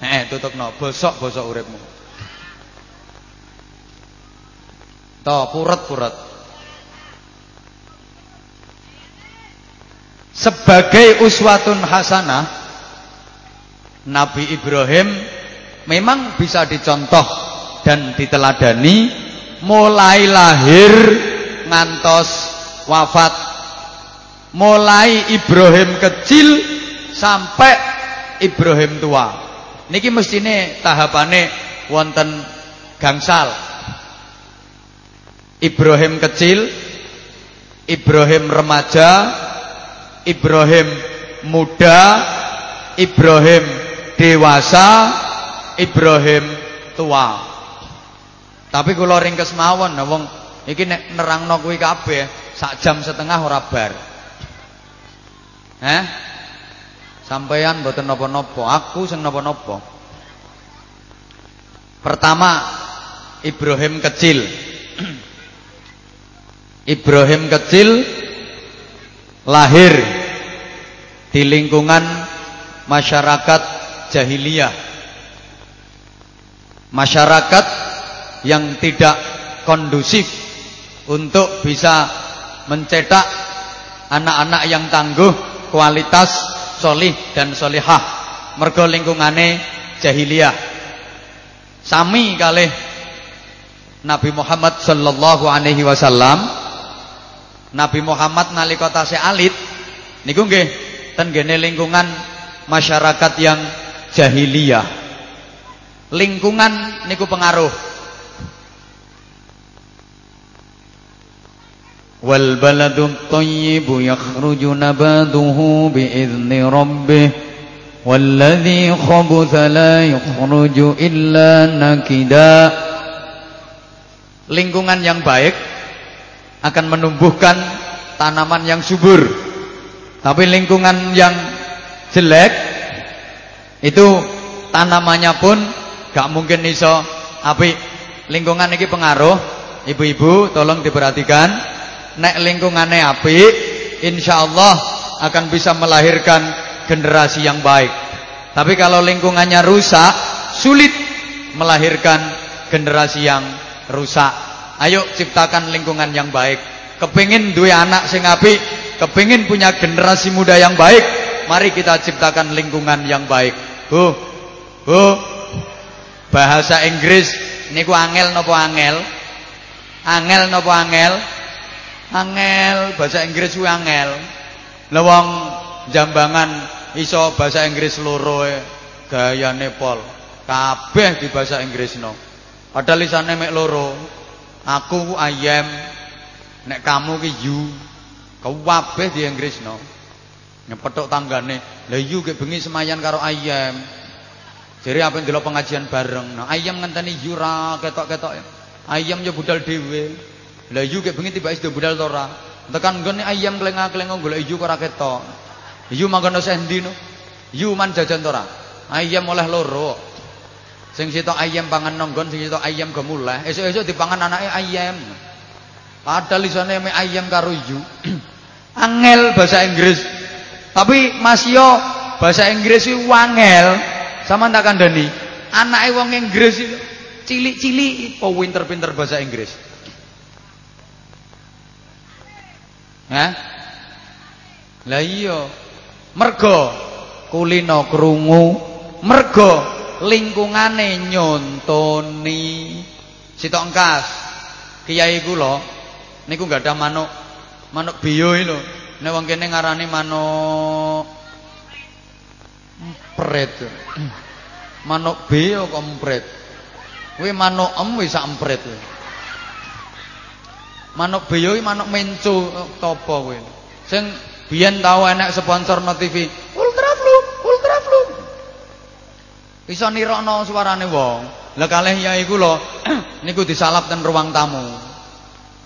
Heeh, tutukno, bosok-bosok uripmu. To, puret-puret. Sebagai uswatun hasanah Nabi Ibrahim memang bisa dicontoh dan diteladani mulai lahir ngantos wafat mulai Ibrahim kecil sampai Ibrahim tua niki mestine tahapane wonten gangsal Ibrahim kecil Ibrahim remaja Ibrahim muda Ibrahim dewasa Ibrahim tua tapi kula ringkes mawon wong iki nek nerangno kuwi kabeh sak jam setengah ora bar. Eh? Sampeyan mboten napa-napa, aku sing napa-napa. Pertama, Ibrahim kecil. (clears throat) Ibrahim kecil lahir di lingkungan masyarakat jahiliyah. Masyarakat yang tidak kondusif untuk bisa mencetak anak-anak yang tangguh, kualitas, solih dan solihah. Mergo lingkungane jahiliyah. Sami kali Nabi Muhammad sallallahu alaihi wasallam Nabi Muhammad nalika tasih alit niku nggih ten lingkungan masyarakat yang jahiliyah. Lingkungan niku pengaruh والبلد الطيب يخرج نباته بإذن ربه والذي خبث لا يخرج إلا نكدا lingkungan yang baik akan menumbuhkan tanaman yang subur tapi lingkungan yang jelek itu tanamannya pun gak mungkin iso api lingkungan ini pengaruh ibu-ibu tolong diperhatikan nek lingkungannya apik insyaallah akan bisa melahirkan generasi yang baik. Tapi kalau lingkungannya rusak sulit melahirkan generasi yang rusak. Ayo ciptakan lingkungan yang baik. Kepingin dua anak sing apik kepingin punya generasi muda yang baik mari kita ciptakan lingkungan yang baik. Bu bu bahasa Inggris niku angel nopo angel? Angel nopo angel Angel bahasa Inggris kuwi angel. Lah wong Jambangan iso bahasa Inggris loro e gayane pol. Kabeh di bahasa Inggrisno. Padahal lisane mek loro. Aku I am nek kamu ki you. Kabeh di Inggrisno. Nyepethuk tanggane. Lah you ke bengi semayan karo I am. Jadi apa yang pengajian bareng. Nah, ayam ngenteni you ra ketok-ketok. Ayam yo budal dhewe. Lah yu kek bengi tiba do budal to ora. Tekan nggone ayam klenga-klengo golek yu ora ketok. Yu mangkono sendi no. Yu man jajan to ora. Ayam oleh loro. Sing sitok ayam pangan nonggon, sing sitok ayam gemuleh. Esuk-esuk dipangan anake ayam. Padahal isane mek ayam karo yu. (clears throat) Angel bahasa Inggris. Tapi Mas Yo bahasa Inggris iki wangel. Sama tak kandhani. Anake wong Inggris cilik-cilik oh pinter-pinter bahasa Inggris. Hah? Lah iya. Mergo kulino krungu, mergo lingkungane nyontoni. Sitok engkas. Kiai kula niku gak ada manuk manuk biyo lho. Nek wong kene ngarani manuk empret. Manuk biyo kok empret. Kuwi manuk em wis empret. Manuk beyo iki manuk mencu eh, topo kowe. Sing biyen tau enek sponsor no TV, Ultraflu, Ultraflu. Iso nirokno suarane wong. Lah kalih yai kula (clears throat) niku disalap ten ruang tamu.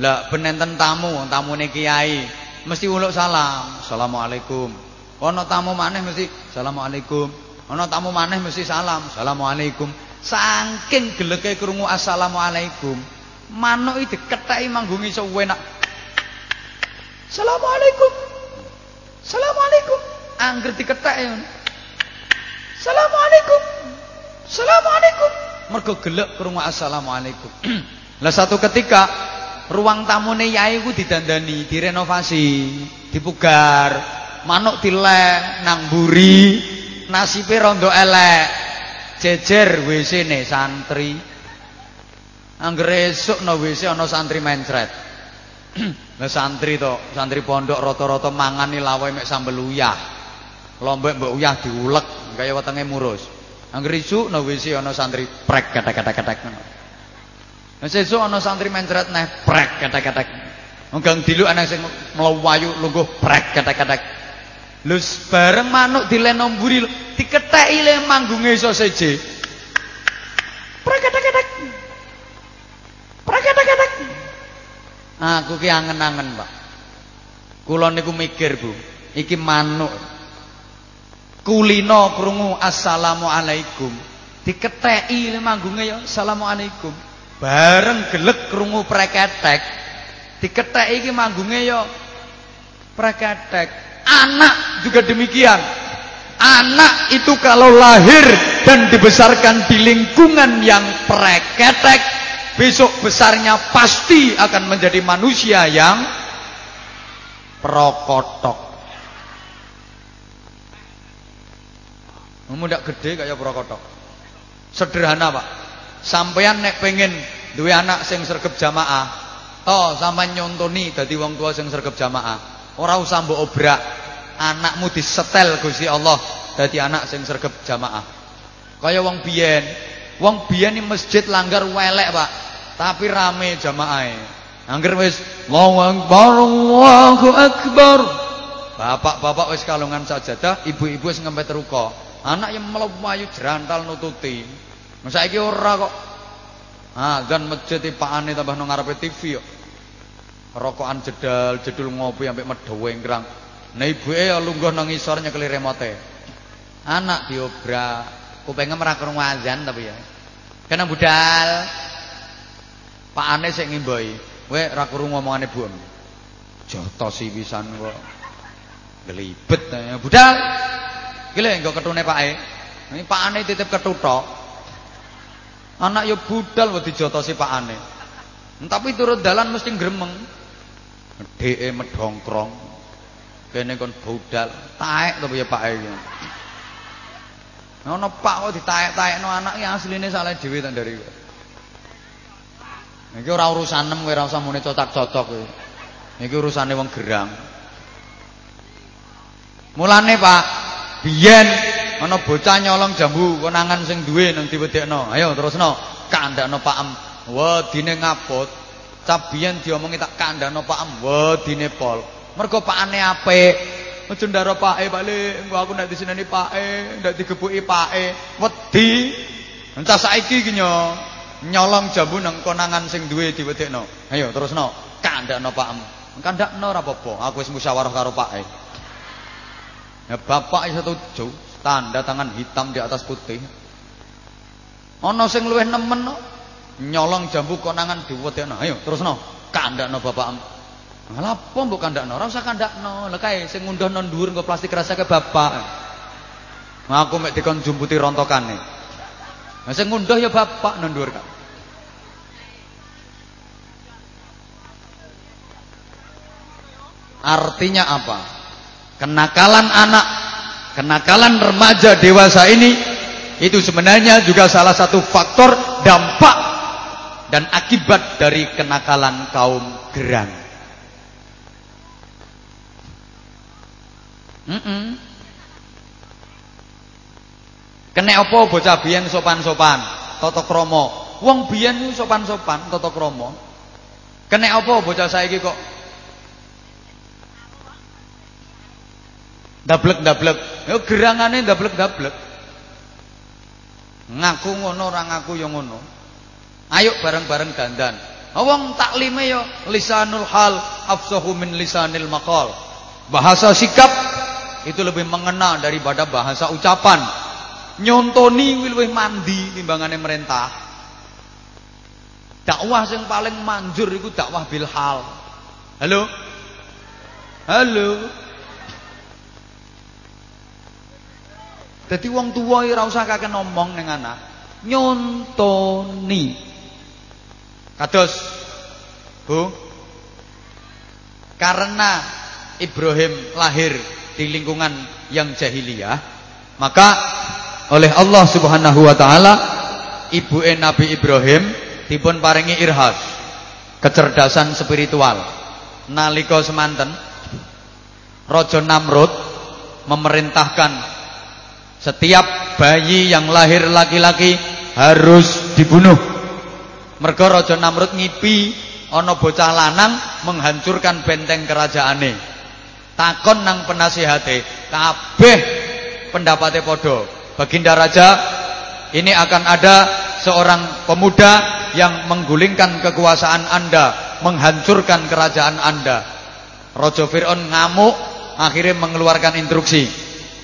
Lah benenten tamu, tamune kiai, mesti uluk salam. Assalamualaikum. Ana tamu maneh mesti Assalamualaikum. Ana tamu maneh mesti salam. Assalamualaikum. Saking geleke krungu assalamualaikum manuk iki diketheki manggung iso enak. Assalamualaikum. Assalamualaikum. Angger dikethek ya. Assalamualaikum. Assalamualaikum. Mergo gelek krungu assalamualaikum. (clears throat) Lah satu ketika ruang tamune yai ku didandani, direnovasi, dipugar, manuk dilek nang mburi, nasibe rondo elek. Jejer WC-ne santri. Angger esuk no WC ana santri mencret. (clears throat) Lah santri to, santri pondok rata-rata mangani lawe mek sambel uyah. Lombok mbok uyah diulek kaya wetenge murus. Angger isuk no WC ana santri prek ngono. Nah sesuk ana santri mencret neh prek katak-katak. Enggang diluk ana sing mlawayu lungguh prek katak-katak. Lho bareng manuk dileno mburi diketheki le manggunge iso seje. Prek katak-katak. Katak-katak. Aku ki angen-angen, Pak. Kula niku mikir, Bu. Iki manuk. Kulino krungu assalamualaikum. Diketheki le manggunge ya assalamualaikum. Bareng gelek krungu preketek. Diketheki iki manggunge ya preketek. Anak juga demikian. Anak itu kalau lahir dan dibesarkan di lingkungan yang preketek, besok besarnya pasti akan menjadi manusia yang prokotok. Kamu ndak gede kayak prokotok. Sederhana, Pak. Sampeyan nek pengen duwe anak sing sregep jamaah, toh sampean nyontoni dadi wong tua sing sregep jamaah. Ora usah mbok obrak. Anakmu disetel Gusti Allah dadi anak sing sregep jamaah. Kaya wong biyen. Wong biyen masjid langgar welek, Pak. Tapi rame jamaahe. Angger wis Allahu Akbar, Allahu Akbar. Bapak-bapak wis kalungan sajadah, ibu-ibu wis ngempet ruko. Anak yang melayu jerantal nututi. Saiki ora kok. Ah, dan masjid pakane tambah nang ngarepe TV yo. Rokokan jedal, jedul ngopi sampai medhewengkrang. Nah ibuke ya lungguh nang ngisor nyekeli remote. Anak diobrak, kupenge ora krungu azan tapi ya. Kena budal. Pak Ane sik ngimbahi. Kowe ora krungu omongane Bu. Jotosi pisan kok. Gelibet ya. Budal. Gile engko ketune Pak E. Ini Pak Ane titip ketut tok. Anak yo budal wae dijotosi Pak Ane. Tapi turut dalan mesti gremeng. Dheke medhongkrong. Kene kon budal, taek to ya Pak E. Ono Pak kok ditaek-taekno anak ya asline salah dhewe tak dari. Iki ora urusanem kowe ora usah muni cotak-cotok kowe. Iki urusane gerang. Mulane Pak, biyen ana bocah nyolong jambu konangan sing duwe nang diwedekno. Ayo terusno, kandakno Pak Em. Wedine ngapot. Cabiyen diomongi tak kandakno Pak Em, wedine pol. Mergo pakane apik. Aja ndaro pake balik, engko aku ndak diseneni pake, ndak digebuki pake. Wedi. Entah saiki iki nyo nyolong jambu nang konangan sing duwe diwedekno. Ayo terusno, kandakno Pak Em. Kandakno ora apa-apa, aku wis musyawarah karo pake. Ya bapak setuju, tanda tangan hitam di atas putih. Ana sing luwih nemen no. nyolong jambu konangan diwedekno. Ayo terusno, kandakno bapak Lah apa mbok kandakno? Ora usah kandakno. Lah kae sing ngunduh nang dhuwur nggo plastik rasake bapak. Nah, aku mek dikon jumputi rontokane. Nah sing ya bapak nang dhuwur. Artinya apa? Kenakalan anak, kenakalan remaja dewasa ini itu sebenarnya juga salah satu faktor dampak dan akibat dari kenakalan kaum gerang. Mm -mm. Kene apa bocah biyen sopan-sopan, tata krama. Wong biyen sopan-sopan, tata krama. Kene apa bocah saiki kok Dablek-dablek. Ya gerangane dablek-dablek. Ngaku ngono ora ngaku ya ngono. Ayo bareng-bareng dandan. Wong taklime ya lisanul hal afsahu min lisanil maqal. Bahasa sikap itu lebih mengena daripada bahasa ucapan. Nyontoni luwih mandi timbangane merintah. Dakwah yang paling manjur itu dakwah bil hal. Halo? Halo. Dadi wong tuwa ora usah kakek ngomong ning anak. Nyontoni. Kados Bu karena Ibrahim lahir di lingkungan yang jahiliyah, maka oleh Allah Subhanahu wa taala ibu Nabi Ibrahim dipun paringi irhas, kecerdasan spiritual. Nalika semanten Raja Namrud memerintahkan setiap bayi yang lahir laki-laki harus dibunuh. Mergo Raja Namrud ngipi ana bocah lanang menghancurkan benteng kerajaane. Takon nang penasihate, kabeh pendapatnya podo. Baginda Raja, ini akan ada seorang pemuda yang menggulingkan kekuasaan Anda, menghancurkan kerajaan Anda. Raja Fir'aun ngamuk, akhirnya mengeluarkan instruksi.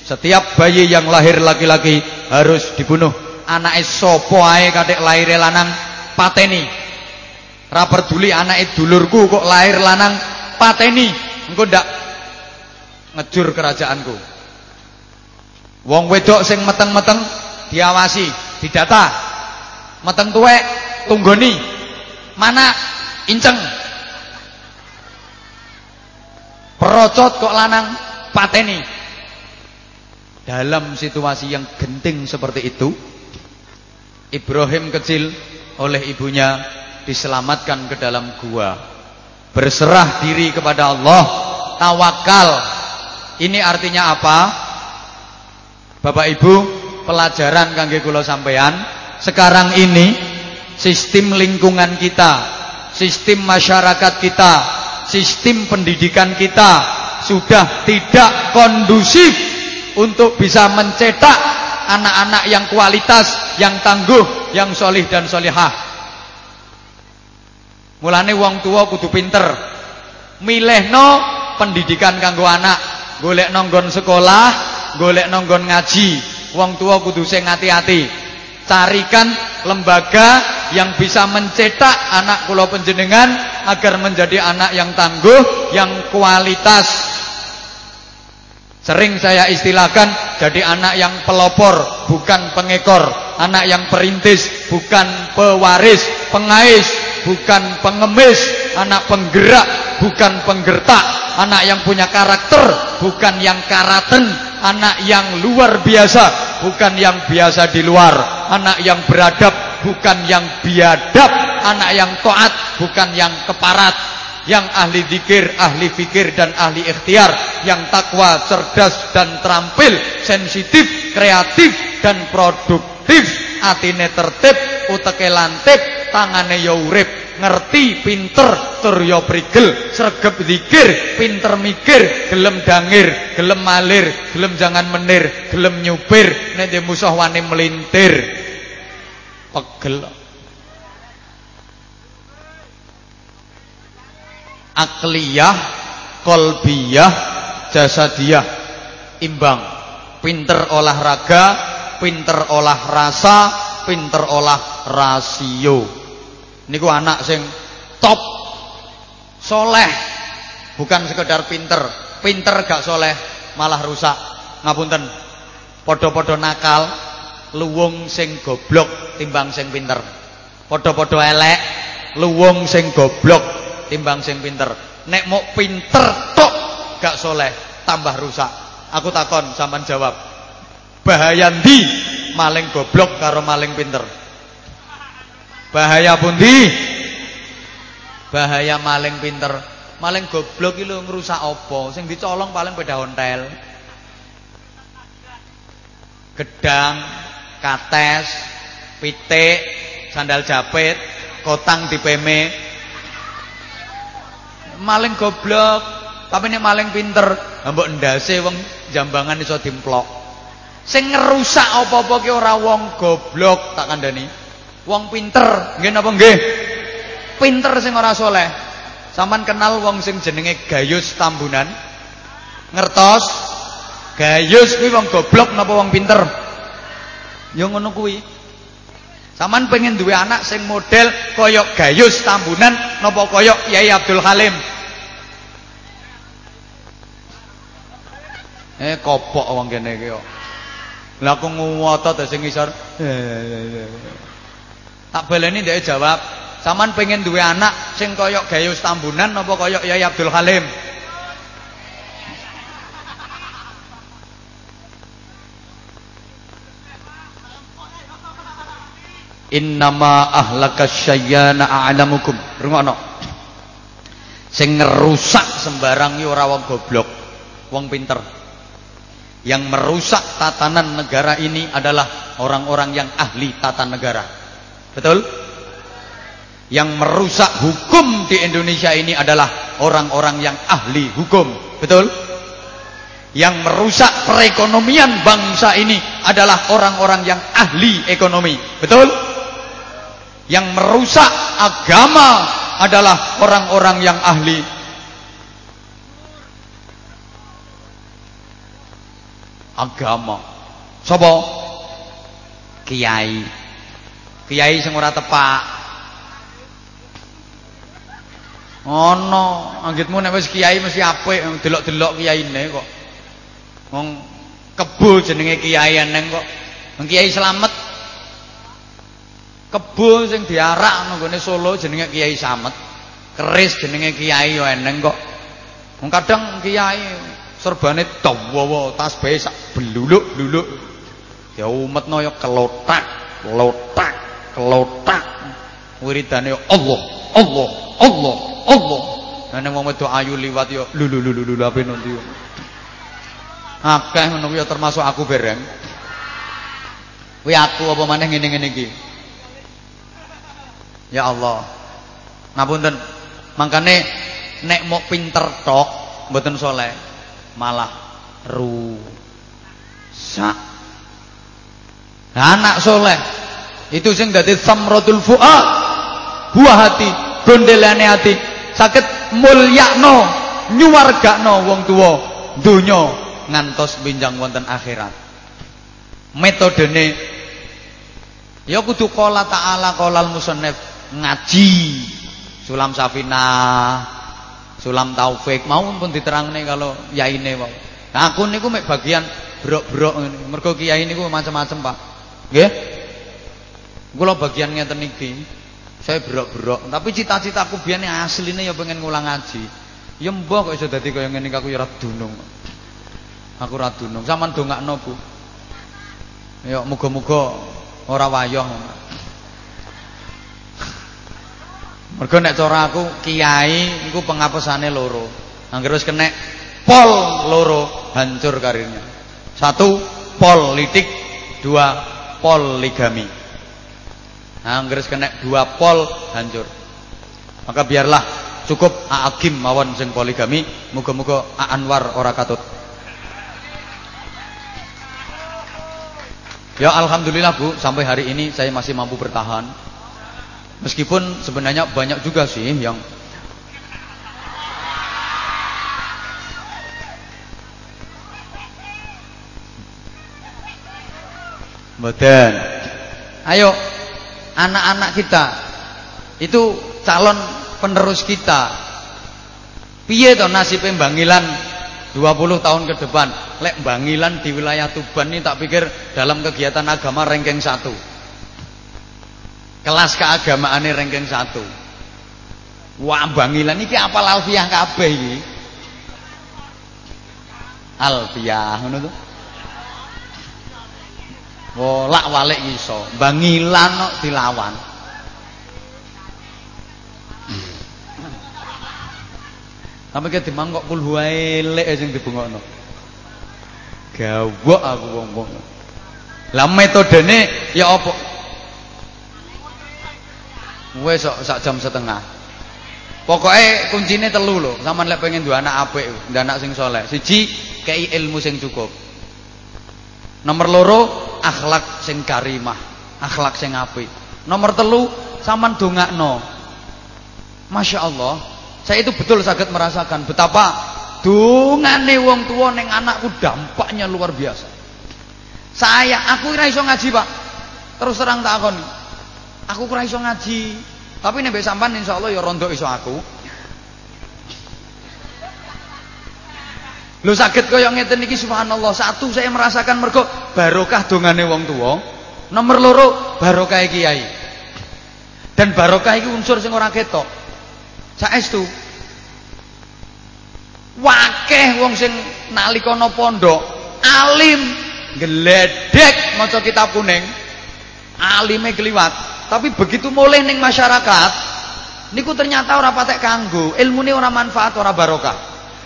Setiap bayi yang lahir laki-laki harus dibunuh. Anak sapa ae katik lahir lanang pateni. Ra peduli anake dulurku kok lahir lanang pateni. Engko ndak ngejur kerajaanku. Wong wedok sing meteng-meteng diawasi, didata. Meteng tuwek tunggoni. Mana inceng. Perocot kok lanang pateni. Dalam situasi yang genting seperti itu, Ibrahim kecil oleh ibunya diselamatkan ke dalam gua. Berserah diri kepada Allah, tawakal. Ini artinya apa? Bapak Ibu, pelajaran kangge kula sampean, sekarang ini sistem lingkungan kita, sistem masyarakat kita, sistem pendidikan kita sudah tidak kondusif untuk bisa mencetak anak-anak yang kualitas, yang tangguh, yang solih dan solihah. Mulane wong tua kudu pinter. Milihno pendidikan kanggo anak, golek nonggon sekolah, golek nonggon ngaji. Wong tua kudu sing hati-hati. Carikan lembaga yang bisa mencetak anak kula penjenengan agar menjadi anak yang tangguh, yang kualitas. Sering saya istilahkan jadi anak yang pelopor, bukan pengekor, anak yang perintis, bukan pewaris, pengais, bukan pengemis, anak penggerak, bukan penggertak, anak yang punya karakter, bukan yang karaten, anak yang luar biasa, bukan yang biasa di luar, anak yang beradab, bukan yang biadab, anak yang taat, bukan yang keparat, yang ahli zikir, ahli fikir dan ahli ikhtiar, yang takwa, cerdas dan terampil, sensitif, kreatif dan produktif, atine tertib, uteke lantip, tangane ya urip, ngerti, pinter, tur ya prigel, sregep zikir, pinter mikir, gelem dangir, gelem malir, gelem jangan menir, gelem nyupir, nek dhe musuh wani melintir. Pegel. Akliyah, kolbiyah, jasadiyah, imbang. Pinter olahraga, pinter olah rasa, pinter olah rasio. Niku anak sing top, soleh, bukan sekedar pinter. Pinter gak soleh, malah rusak. Ngapunten, podo-podo nakal, luwung sing goblok timbang sing pinter. Podo-podo elek, luwung sing goblok timbang sing pinter. Nek mau pinter tok gak soleh, tambah rusak. Aku takon sampean jawab. Bahaya ndi maling goblok karo maling pinter? Bahaya pundi? Bahaya maling pinter. Maling goblok iki lho ngrusak apa? Sing dicolong paling beda hontel. Gedang, kates, pitik, sandal japit, kotang dipeme. Maling goblok, tapi nek maling pinter, mbok ndase wong jambangan iso dimplok. Sing ngerusak apa-apa ki ora wong goblok tak kandhani. Wong pinter, nggih napa nggih? Pinter sing ora soleh. Saman kenal wong sing jenenge Gayus Tambunan? Ngertos? Gayus kuwi wong goblok napa wong pinter? Ya ngono kuwi. Saman pengen duwe anak sing model koyok Gayus Tambunan napa koyok Yai Abdul Halim? Eh kopok wong kene iki. Lah aku ngotot sing ngisor. Tak baleni ndek jawab, "Saman pengen duwe anak sing koyok Gayus Tambunan apa koyok Yai Abdul Halim?" Innama ahlaka syayyana a'lamukum. Rungokno. Sing ngerusak sembarang yo ora wong goblok, wong pinter. Yang merusak tatanan negara ini adalah orang-orang yang ahli tata negara. Betul? Yang merusak hukum di Indonesia ini adalah orang-orang yang ahli hukum. Betul? Yang merusak perekonomian bangsa ini adalah orang-orang yang ahli ekonomi. Betul? Yang merusak agama adalah orang-orang yang ahli agama. Sopo? Kiai. Kiai sing ora tepak. Ono, anggitmu nek wis kiai mesti apik, delok-delok kiyaine kok. Wong kebo jenenge kiai neng kok. Wong kiai selamat Kebo sing diarak nang Solo jenenge Kiai Samet. Keris jenenge Kiai yo eneng kok. Wong kadang kiai serbane dawa tasbih sak bluluk-bluluk. Ya umetno yo kelotak, kelotak, kelotak. Wiridane Allah, Allah, Allah, Allah. Nah ning wong wedok ayu liwat yo lulu lulu lulu ape nanti. Akeh ngono ya termasuk aku bereng. Kuwi aku apa maneh ngene-ngene iki. Ya Allah. Ngapunten. Mangkane nek mau pinter tok mboten soleh malah rusak. Anak soleh itu sing dadi samratul fuad. Buah hati gondelane hati sakit mulyakno nyuwargakno wong tuwa donya ngantos binjang wonten akhirat. Metodene ya kudu qala ta'ala qalal musannif ngaji sulam safina sulam taufik mau pun diterangne kalau yaine mau nah, aku niku mek bagian brok-brok ngene. Mergo kiai macam-macam Pak. Nggih? Kula bagian ngeten saya brok-brok. Tapi cita-citaku biyen asline ya pengen ngulang ngaji. Ya mbah kok iso dadi kaya ngene aku ya ora dunung. Aku ora dunung. Sampean dongakno Bu. Ya muga-muga ora wayah Mergo nek cara aku kiai iku pengapesane loro. Angger wis kenek pol loro hancur karirnya. Satu politik, dua poligami. Angger wis kenek dua pol hancur. Maka biarlah cukup Agim mawon sing poligami, muga-muga Anwar ora katut. Ya alhamdulillah Bu, sampai hari ini saya masih mampu bertahan. Meskipun sebenarnya banyak juga sih yang Mboten. Ayo anak-anak kita itu calon penerus kita. Piye to nasib Bangilan 20 tahun ke depan? Lek Bangilan di wilayah Tuban ini tak pikir dalam kegiatan agama ranking 1 kelas keagamaane ranking satu wah bangilan iki apal alfiah kabeh iki alfiah ngono to Wolak walik iso, bangilan kok dilawan. Tapi ke dimang kok kul elek sing dibungokno. Gawok aku wong-wong. Lah metodene ya apa? Wes sak, sak jam setengah. Pokoknya kuncinya telu loh. Sama lek pengen dua anak apik, dua anak sing soleh. Siji kei ilmu sing cukup. Nomor loro akhlak sing karimah, akhlak sing apik. Nomor telu sampean dongakno. Masya Allah, saya itu betul sangat merasakan betapa dungane wong tua neng anakku dampaknya luar biasa. Saya, aku kira iso ngaji pak. Terus terang tak akoni. Aku kurang iso ngaji. Tapi nek sampean insyaallah ya rondo iso aku. Lho sakit kaya ngeten iki subhanallah. Satu saya merasakan mergo barokah dongane wong tua. Nomor loro barokah kiai. Dan barokah iki unsur sing ora ketok. Saestu. Wakeh wong sing nalika pondok alim geledek maca kitab kuning. Alime keliwat. Tapi begitu mulai ning masyarakat niku ternyata ora patek kanggo, ilmune ora manfaat, ora barokah.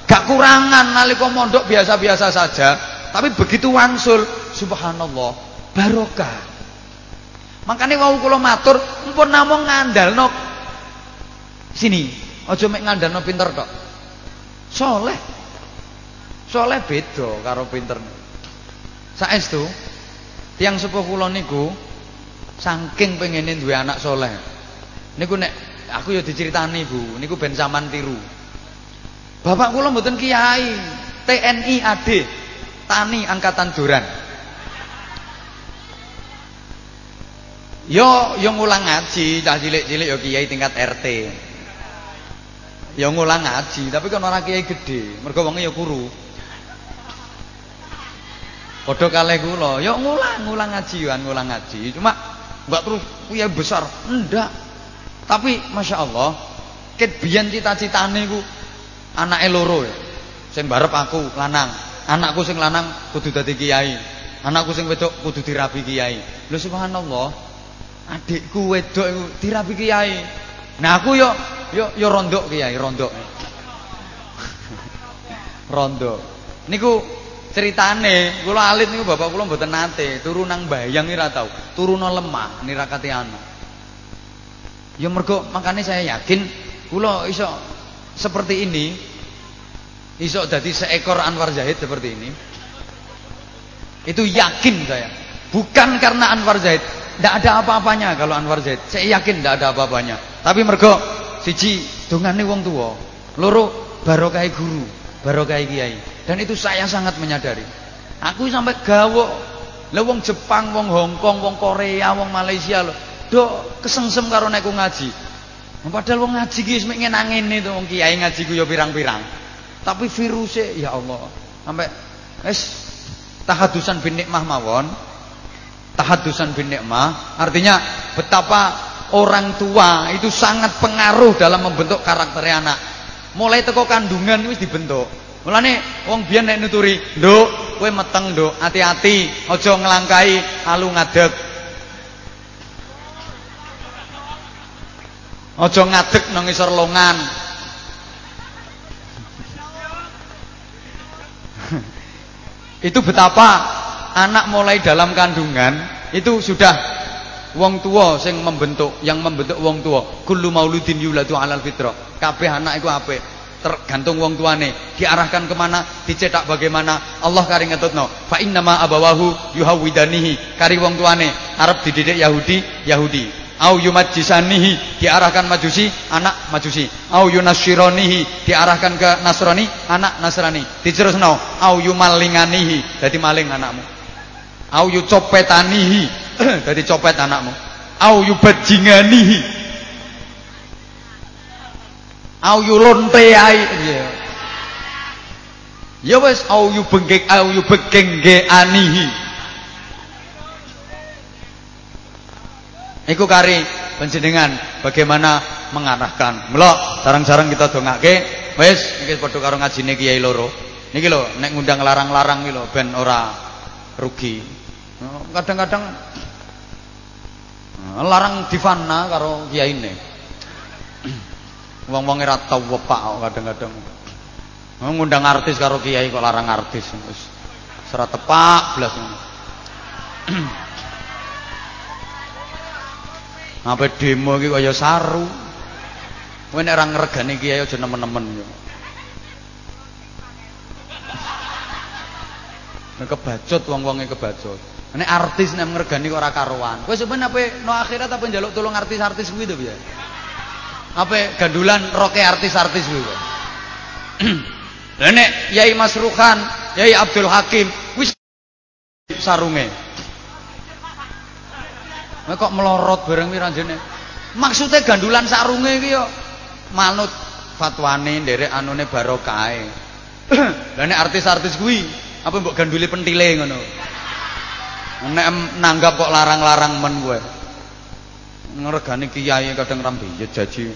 Gak kurangan nalika mondok biasa-biasa saja, tapi begitu wangsul subhanallah barokah. Makanya wau kula matur mpun namung ngandalno sini, aja mek ngandalno pinter tok. Soleh. Soleh beda karo pinter. Saestu tiang sepuh kula niku saking pengene duwe anak soleh. Niku nek aku ya diceritani Bu, niku ben sampean tiru. Bapak kula mboten kiai, TNI AD, Tani Angkatan Duran. Yo yo ngulang ngaji, cah cilik-cilik yo kiai tingkat RT. Yo ngulang ngaji, tapi kan ora kiai gede, mergo wonge yo kuru. Padha kalih kula, yo ngulang ngulang ngaji yo ngulang ngaji. Cuma enggak terus kiai besar, ndak. Tapi Masya Allah Ket biyen cita-citane ku anake loro ya. Sing barep aku lanang. Anakku sing lanang kudu dadi kiai. Anakku sing wedok kudu dirabi kiai. Lho subhanallah. Adikku wedok iku dirabi kiai. Nah aku yo yo yo rondok kiai, rondok. (laughs) rondok. Niku ceritane kula alit niku bapak kula mboten nate turu nang bayang ora tau. Turu no lemah nirakati anak. Ya mergo makanya saya yakin kula iso seperti ini iso jadi seekor Anwar Zahid seperti ini. Itu yakin saya. Bukan karena Anwar Zahid tidak ada apa-apanya kalau Anwar Zahid saya yakin tidak ada apa-apanya. Tapi mergo siji dongane wong tua loro barokah guru barokah kiai dan itu saya sangat menyadari aku sampai gawo lah wong Jepang wong Hong Kong wong Korea wong Malaysia loh do kesengsem karo nek ngaji Padahal wong ngaji ki wis ngenangene to wong kiai ngaji ku ya pirang-pirang. Tapi virusnya ya Allah, sampai wis tahadusan bin nikmah mawon. Tahadusan bin nikmah artinya betapa orang tua itu sangat pengaruh dalam membentuk karakter anak. Mulai teko kandungan wis dibentuk. Mulane wong biyen nek nuturi, "Nduk, kowe meteng, Nduk, hati-hati, aja nglangkai alu ngadeg." Aja ngadeg nang ngisor longan. (laughs) itu betapa anak mulai dalam kandungan itu sudah wong tua sing membentuk, yang membentuk wong tua. Kullu mauludin yuladu alal fitrah. Kabeh anak iku apik. Tergantung wong tuane diarahkan ke mana, dicetak bagaimana. Allah kari ngetutno. Fa innama abawahu yuhawidanihi. Kari wong tuane arep dididik Yahudi, Yahudi au yumajjisanihi diarahkan majusi anak majusi au yunasyironihi diarahkan ke nasrani anak nasrani diterusno au yumalinganihi jadi maling anakmu au yucopetanihi (clears throat) jadi copet anakmu au yubajinganihi au yulonteai ya ya wis au yubengge au yubegengge anihi Iku kari penjenengan bagaimana mengarahkan. Mula sarang-sarang kita dongake, wis iki padha karo ngajine Kiai loro. Niki lho nek ngundang larang-larang iki lho ben ora rugi. Kadang-kadang eh, larang divana karo kiyaine. Wong-wong ora tau wepak kadang-kadang. Ngundang artis karo kiai kok larang artis wis. Serat tepak blas. (clears throat) Apa demo iki kaya saru. Kowe nek ora ngregani kiai aja nemen-nemen yo. Nek kebacut wong-wonge kebacut. Nek artis nek ngregani kok ora karuan. Kowe sampeyan apa no akhirat apa njaluk tolong artis-artis kuwi to? Apa gandulan roke artis-artis kuwi kok. (clears throat) Lah nek Yai Masruhan, Yai Abdul Hakim wis sarunge. Nek kok melorot bareng wi ranjene. Maksude gandulan sarunge iki yo manut fatwane nderek anune barokahe. (clears throat) Lah nek artis-artis kuwi apa mbok ganduli pentile ngono. Nek nanggap kok larang-larang men kowe. Ngregani kiai kadang rambi ya jaji.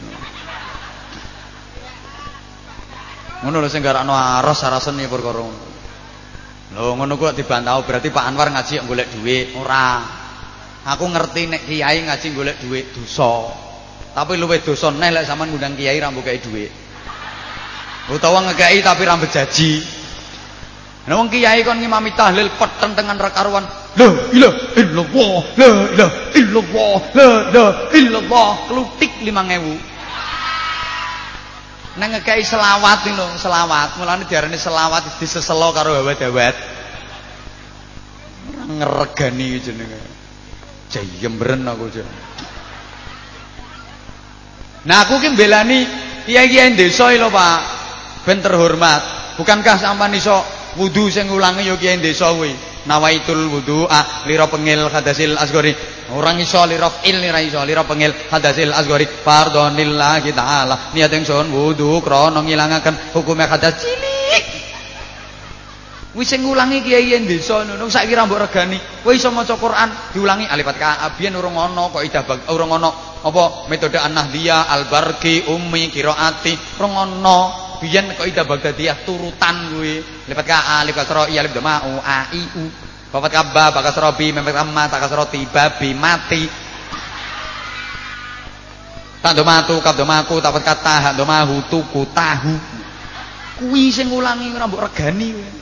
Ngono lho sing garakno aras arasen ya perkara. Lho ngono kok dibantau berarti Pak Anwar ngaji golek dhuwit, ora. Aku ngerti nek kiai ngaji golek dhuwit dosa. Tapi luwih dosa neh lek sampean ngundang kiai ra mbokei dhuwit. Utawa ngekei tapi ra bejaji. Nah wong kiai kon ngimami tahlil petentengan ra karuan. La ilaha illallah, la ilaha illallah, la ilaha illallah. Klutik 5000. Nang ngekei selawat iki lho, selawat. Mulane diarani selawat diseselo karo hawat-hawat. Ngregani jenenge. Jayembren aku jenenge. Nah aku ki mbelani kiai-kiai desa lho Pak. Ben terhormat. Bukankah sampean iso wudu sing ngulangi ya kiai desa kuwi? Nawaitul wudu'a lira pengil hadasil asgori. Orang iso lira il ora iso lira pengil hadasil asgori. Fardhonillahi taala. Niat ingsun wudu krana ngilangaken hukume hadas cilik. Wis sing ngulangi kiai desa ngono saiki ra mbok regani. Kowe iso maca Quran diulangi alif ka biyen urung ana kok idah urung ana apa metode an-nahdiyah al-barqi ummi qiraati urung ana biyen kok ida bagdadiyah turutan kuwi lipat ka alif kasra i alif doma u a i u bapak ka ba ba kasra bi mem ma ta kasra ti ba bi mati tak domatu kap domaku tak kata hak domahu tuku tahu kuwi sing ngulangi ora mbok regani kuwi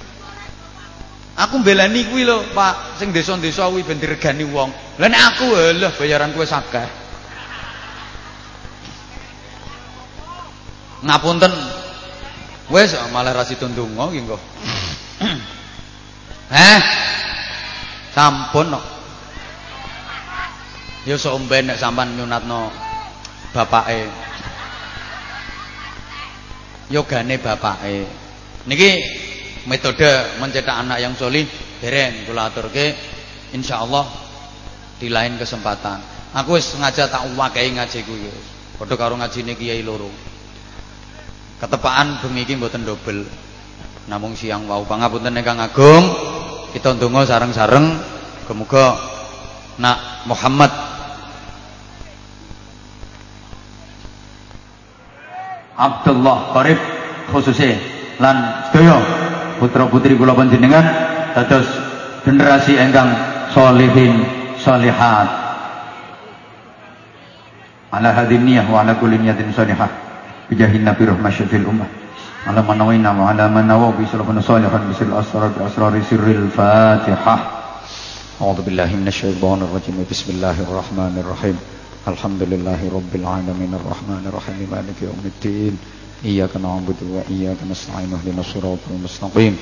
Aku mbelani kuwi lho, Pak, sing desa-desa kuwi ben diregani wong. Lah nek aku lho bayaran kuwi sakeh. Ngapunten. Wis malah ra sido ndonga iki engko. Heh. (clears throat) Sampun kok. Ya sok omben nek sampean nyunatno bapake. Yogane bapake. Niki metode mencetak anak yang solih dereng kula aturke insyaallah di lain kesempatan. Aku wis sengaja tak wakai ngaji kuwi. Padha karo ngajine kiai loro. Ketepaan bengi iki mboten dobel. Namung siang wau pangapunten ingkang agung. Kita ndonga sareng-sareng kemuga nak Muhammad Abdullah Qarib khususnya lan sedaya putra-putri kula panjenengan dados generasi ingkang solihin solihat ala hadin niyah wa ala kulli niyatin syafil ummah. Ala man nawina wa ala man nawaw bi salafana salihan bisil asrar bi asrari sirril fatihah. أعوذ بالله من الشيطان الرجيم بسم الله الرحمن الرحيم الحمد لله رب العالمين الرحمن الرحيم مالك يوم الدين إياك نعبد وإياك نستعين اهدنا الصراط المستقيم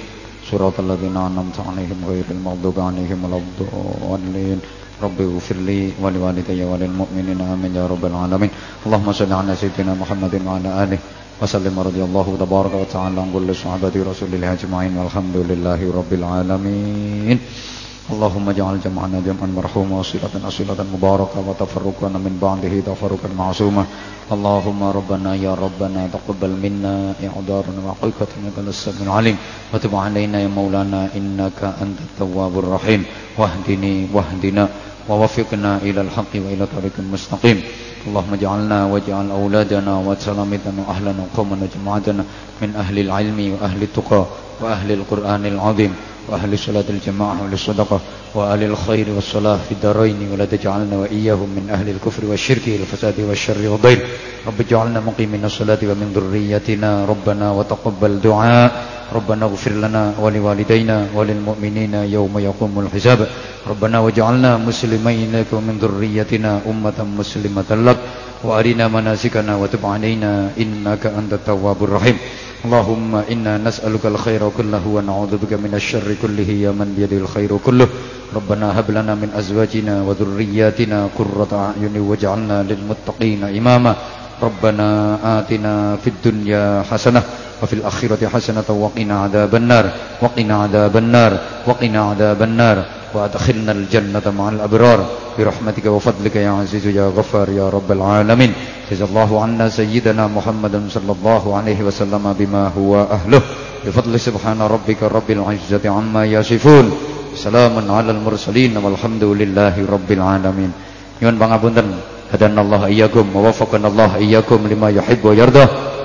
صراط الذين أنعمت عليهم غير المغضوب عليهم ولا الضالين رب اغفر لي ولوالدي وللمؤمنين آمين يا رب العالمين اللهم صل على سيدنا محمد وعلى آله وسلم رضي الله تبارك وتعالى عن كل صحابة رسول الله أجمعين والحمد لله رب العالمين اللهم اجعل جمعنا جمعا مرحوما وصلة أصلة مباركة وتفرقنا من بعده تفرقا معصوما اللهم ربنا يا ربنا تقبل منا إعذارنا وحقيقتنا كل السميع العليم وتب علينا يا مولانا إنك أنت التواب الرحيم واهدني واهدنا ووفقنا إلى الحق وإلى طريق مستقيم. اللهم اجعلنا واجعل أولادنا وتلامذنا وأهلنا وقومنا جماعتنا من أهل العلم وأهل التقى وأهل القرآن العظيم وأهل صلاة الجماعة والصدقة وأهل الخير والصلاة في الدارين ولا تجعلنا وإياهم من أهل الكفر والشرك والفساد والشر والضير. رب اجعلنا مقيمين الصلاة ومن ذريتنا ربنا وتقبل دعاء. ربنا اغفر لنا ولوالدينا وللمؤمنين يوم يقوم الحساب. ربنا واجعلنا مسلمين لك ومن ذريتنا أمة مسلمة لك. وأرنا مناسكنا وتب علينا إنك أنت التواب الرحيم. اللهم إنا نسألك الخير كله ونعوذ بك من الشر كله يا من بيده الخير كله. ربنا هب لنا من أزواجنا وذرياتنا قرة أعين واجعلنا للمتقين إماما. ربنا آتنا في الدنيا حسنة وفي الآخرة حسنة وقنا عذاب النار وقنا عذاب النار وقنا عذاب النار وأدخلنا الجنة مع الأبرار. برحمتك وفضلك يا عزيز يا غفار يا رب العالمين. جزا الله عنا سيدنا محمد صلى الله عليه وسلم بما هو أهله. بفضل سبحان ربك رب العزة عما يصفون. سلام على المرسلين والحمد لله رب العالمين. Nyuwun pangapunten hadanallahu iyyakum wa wafaqanallahu iyyakum lima yuhibbu wa yardah.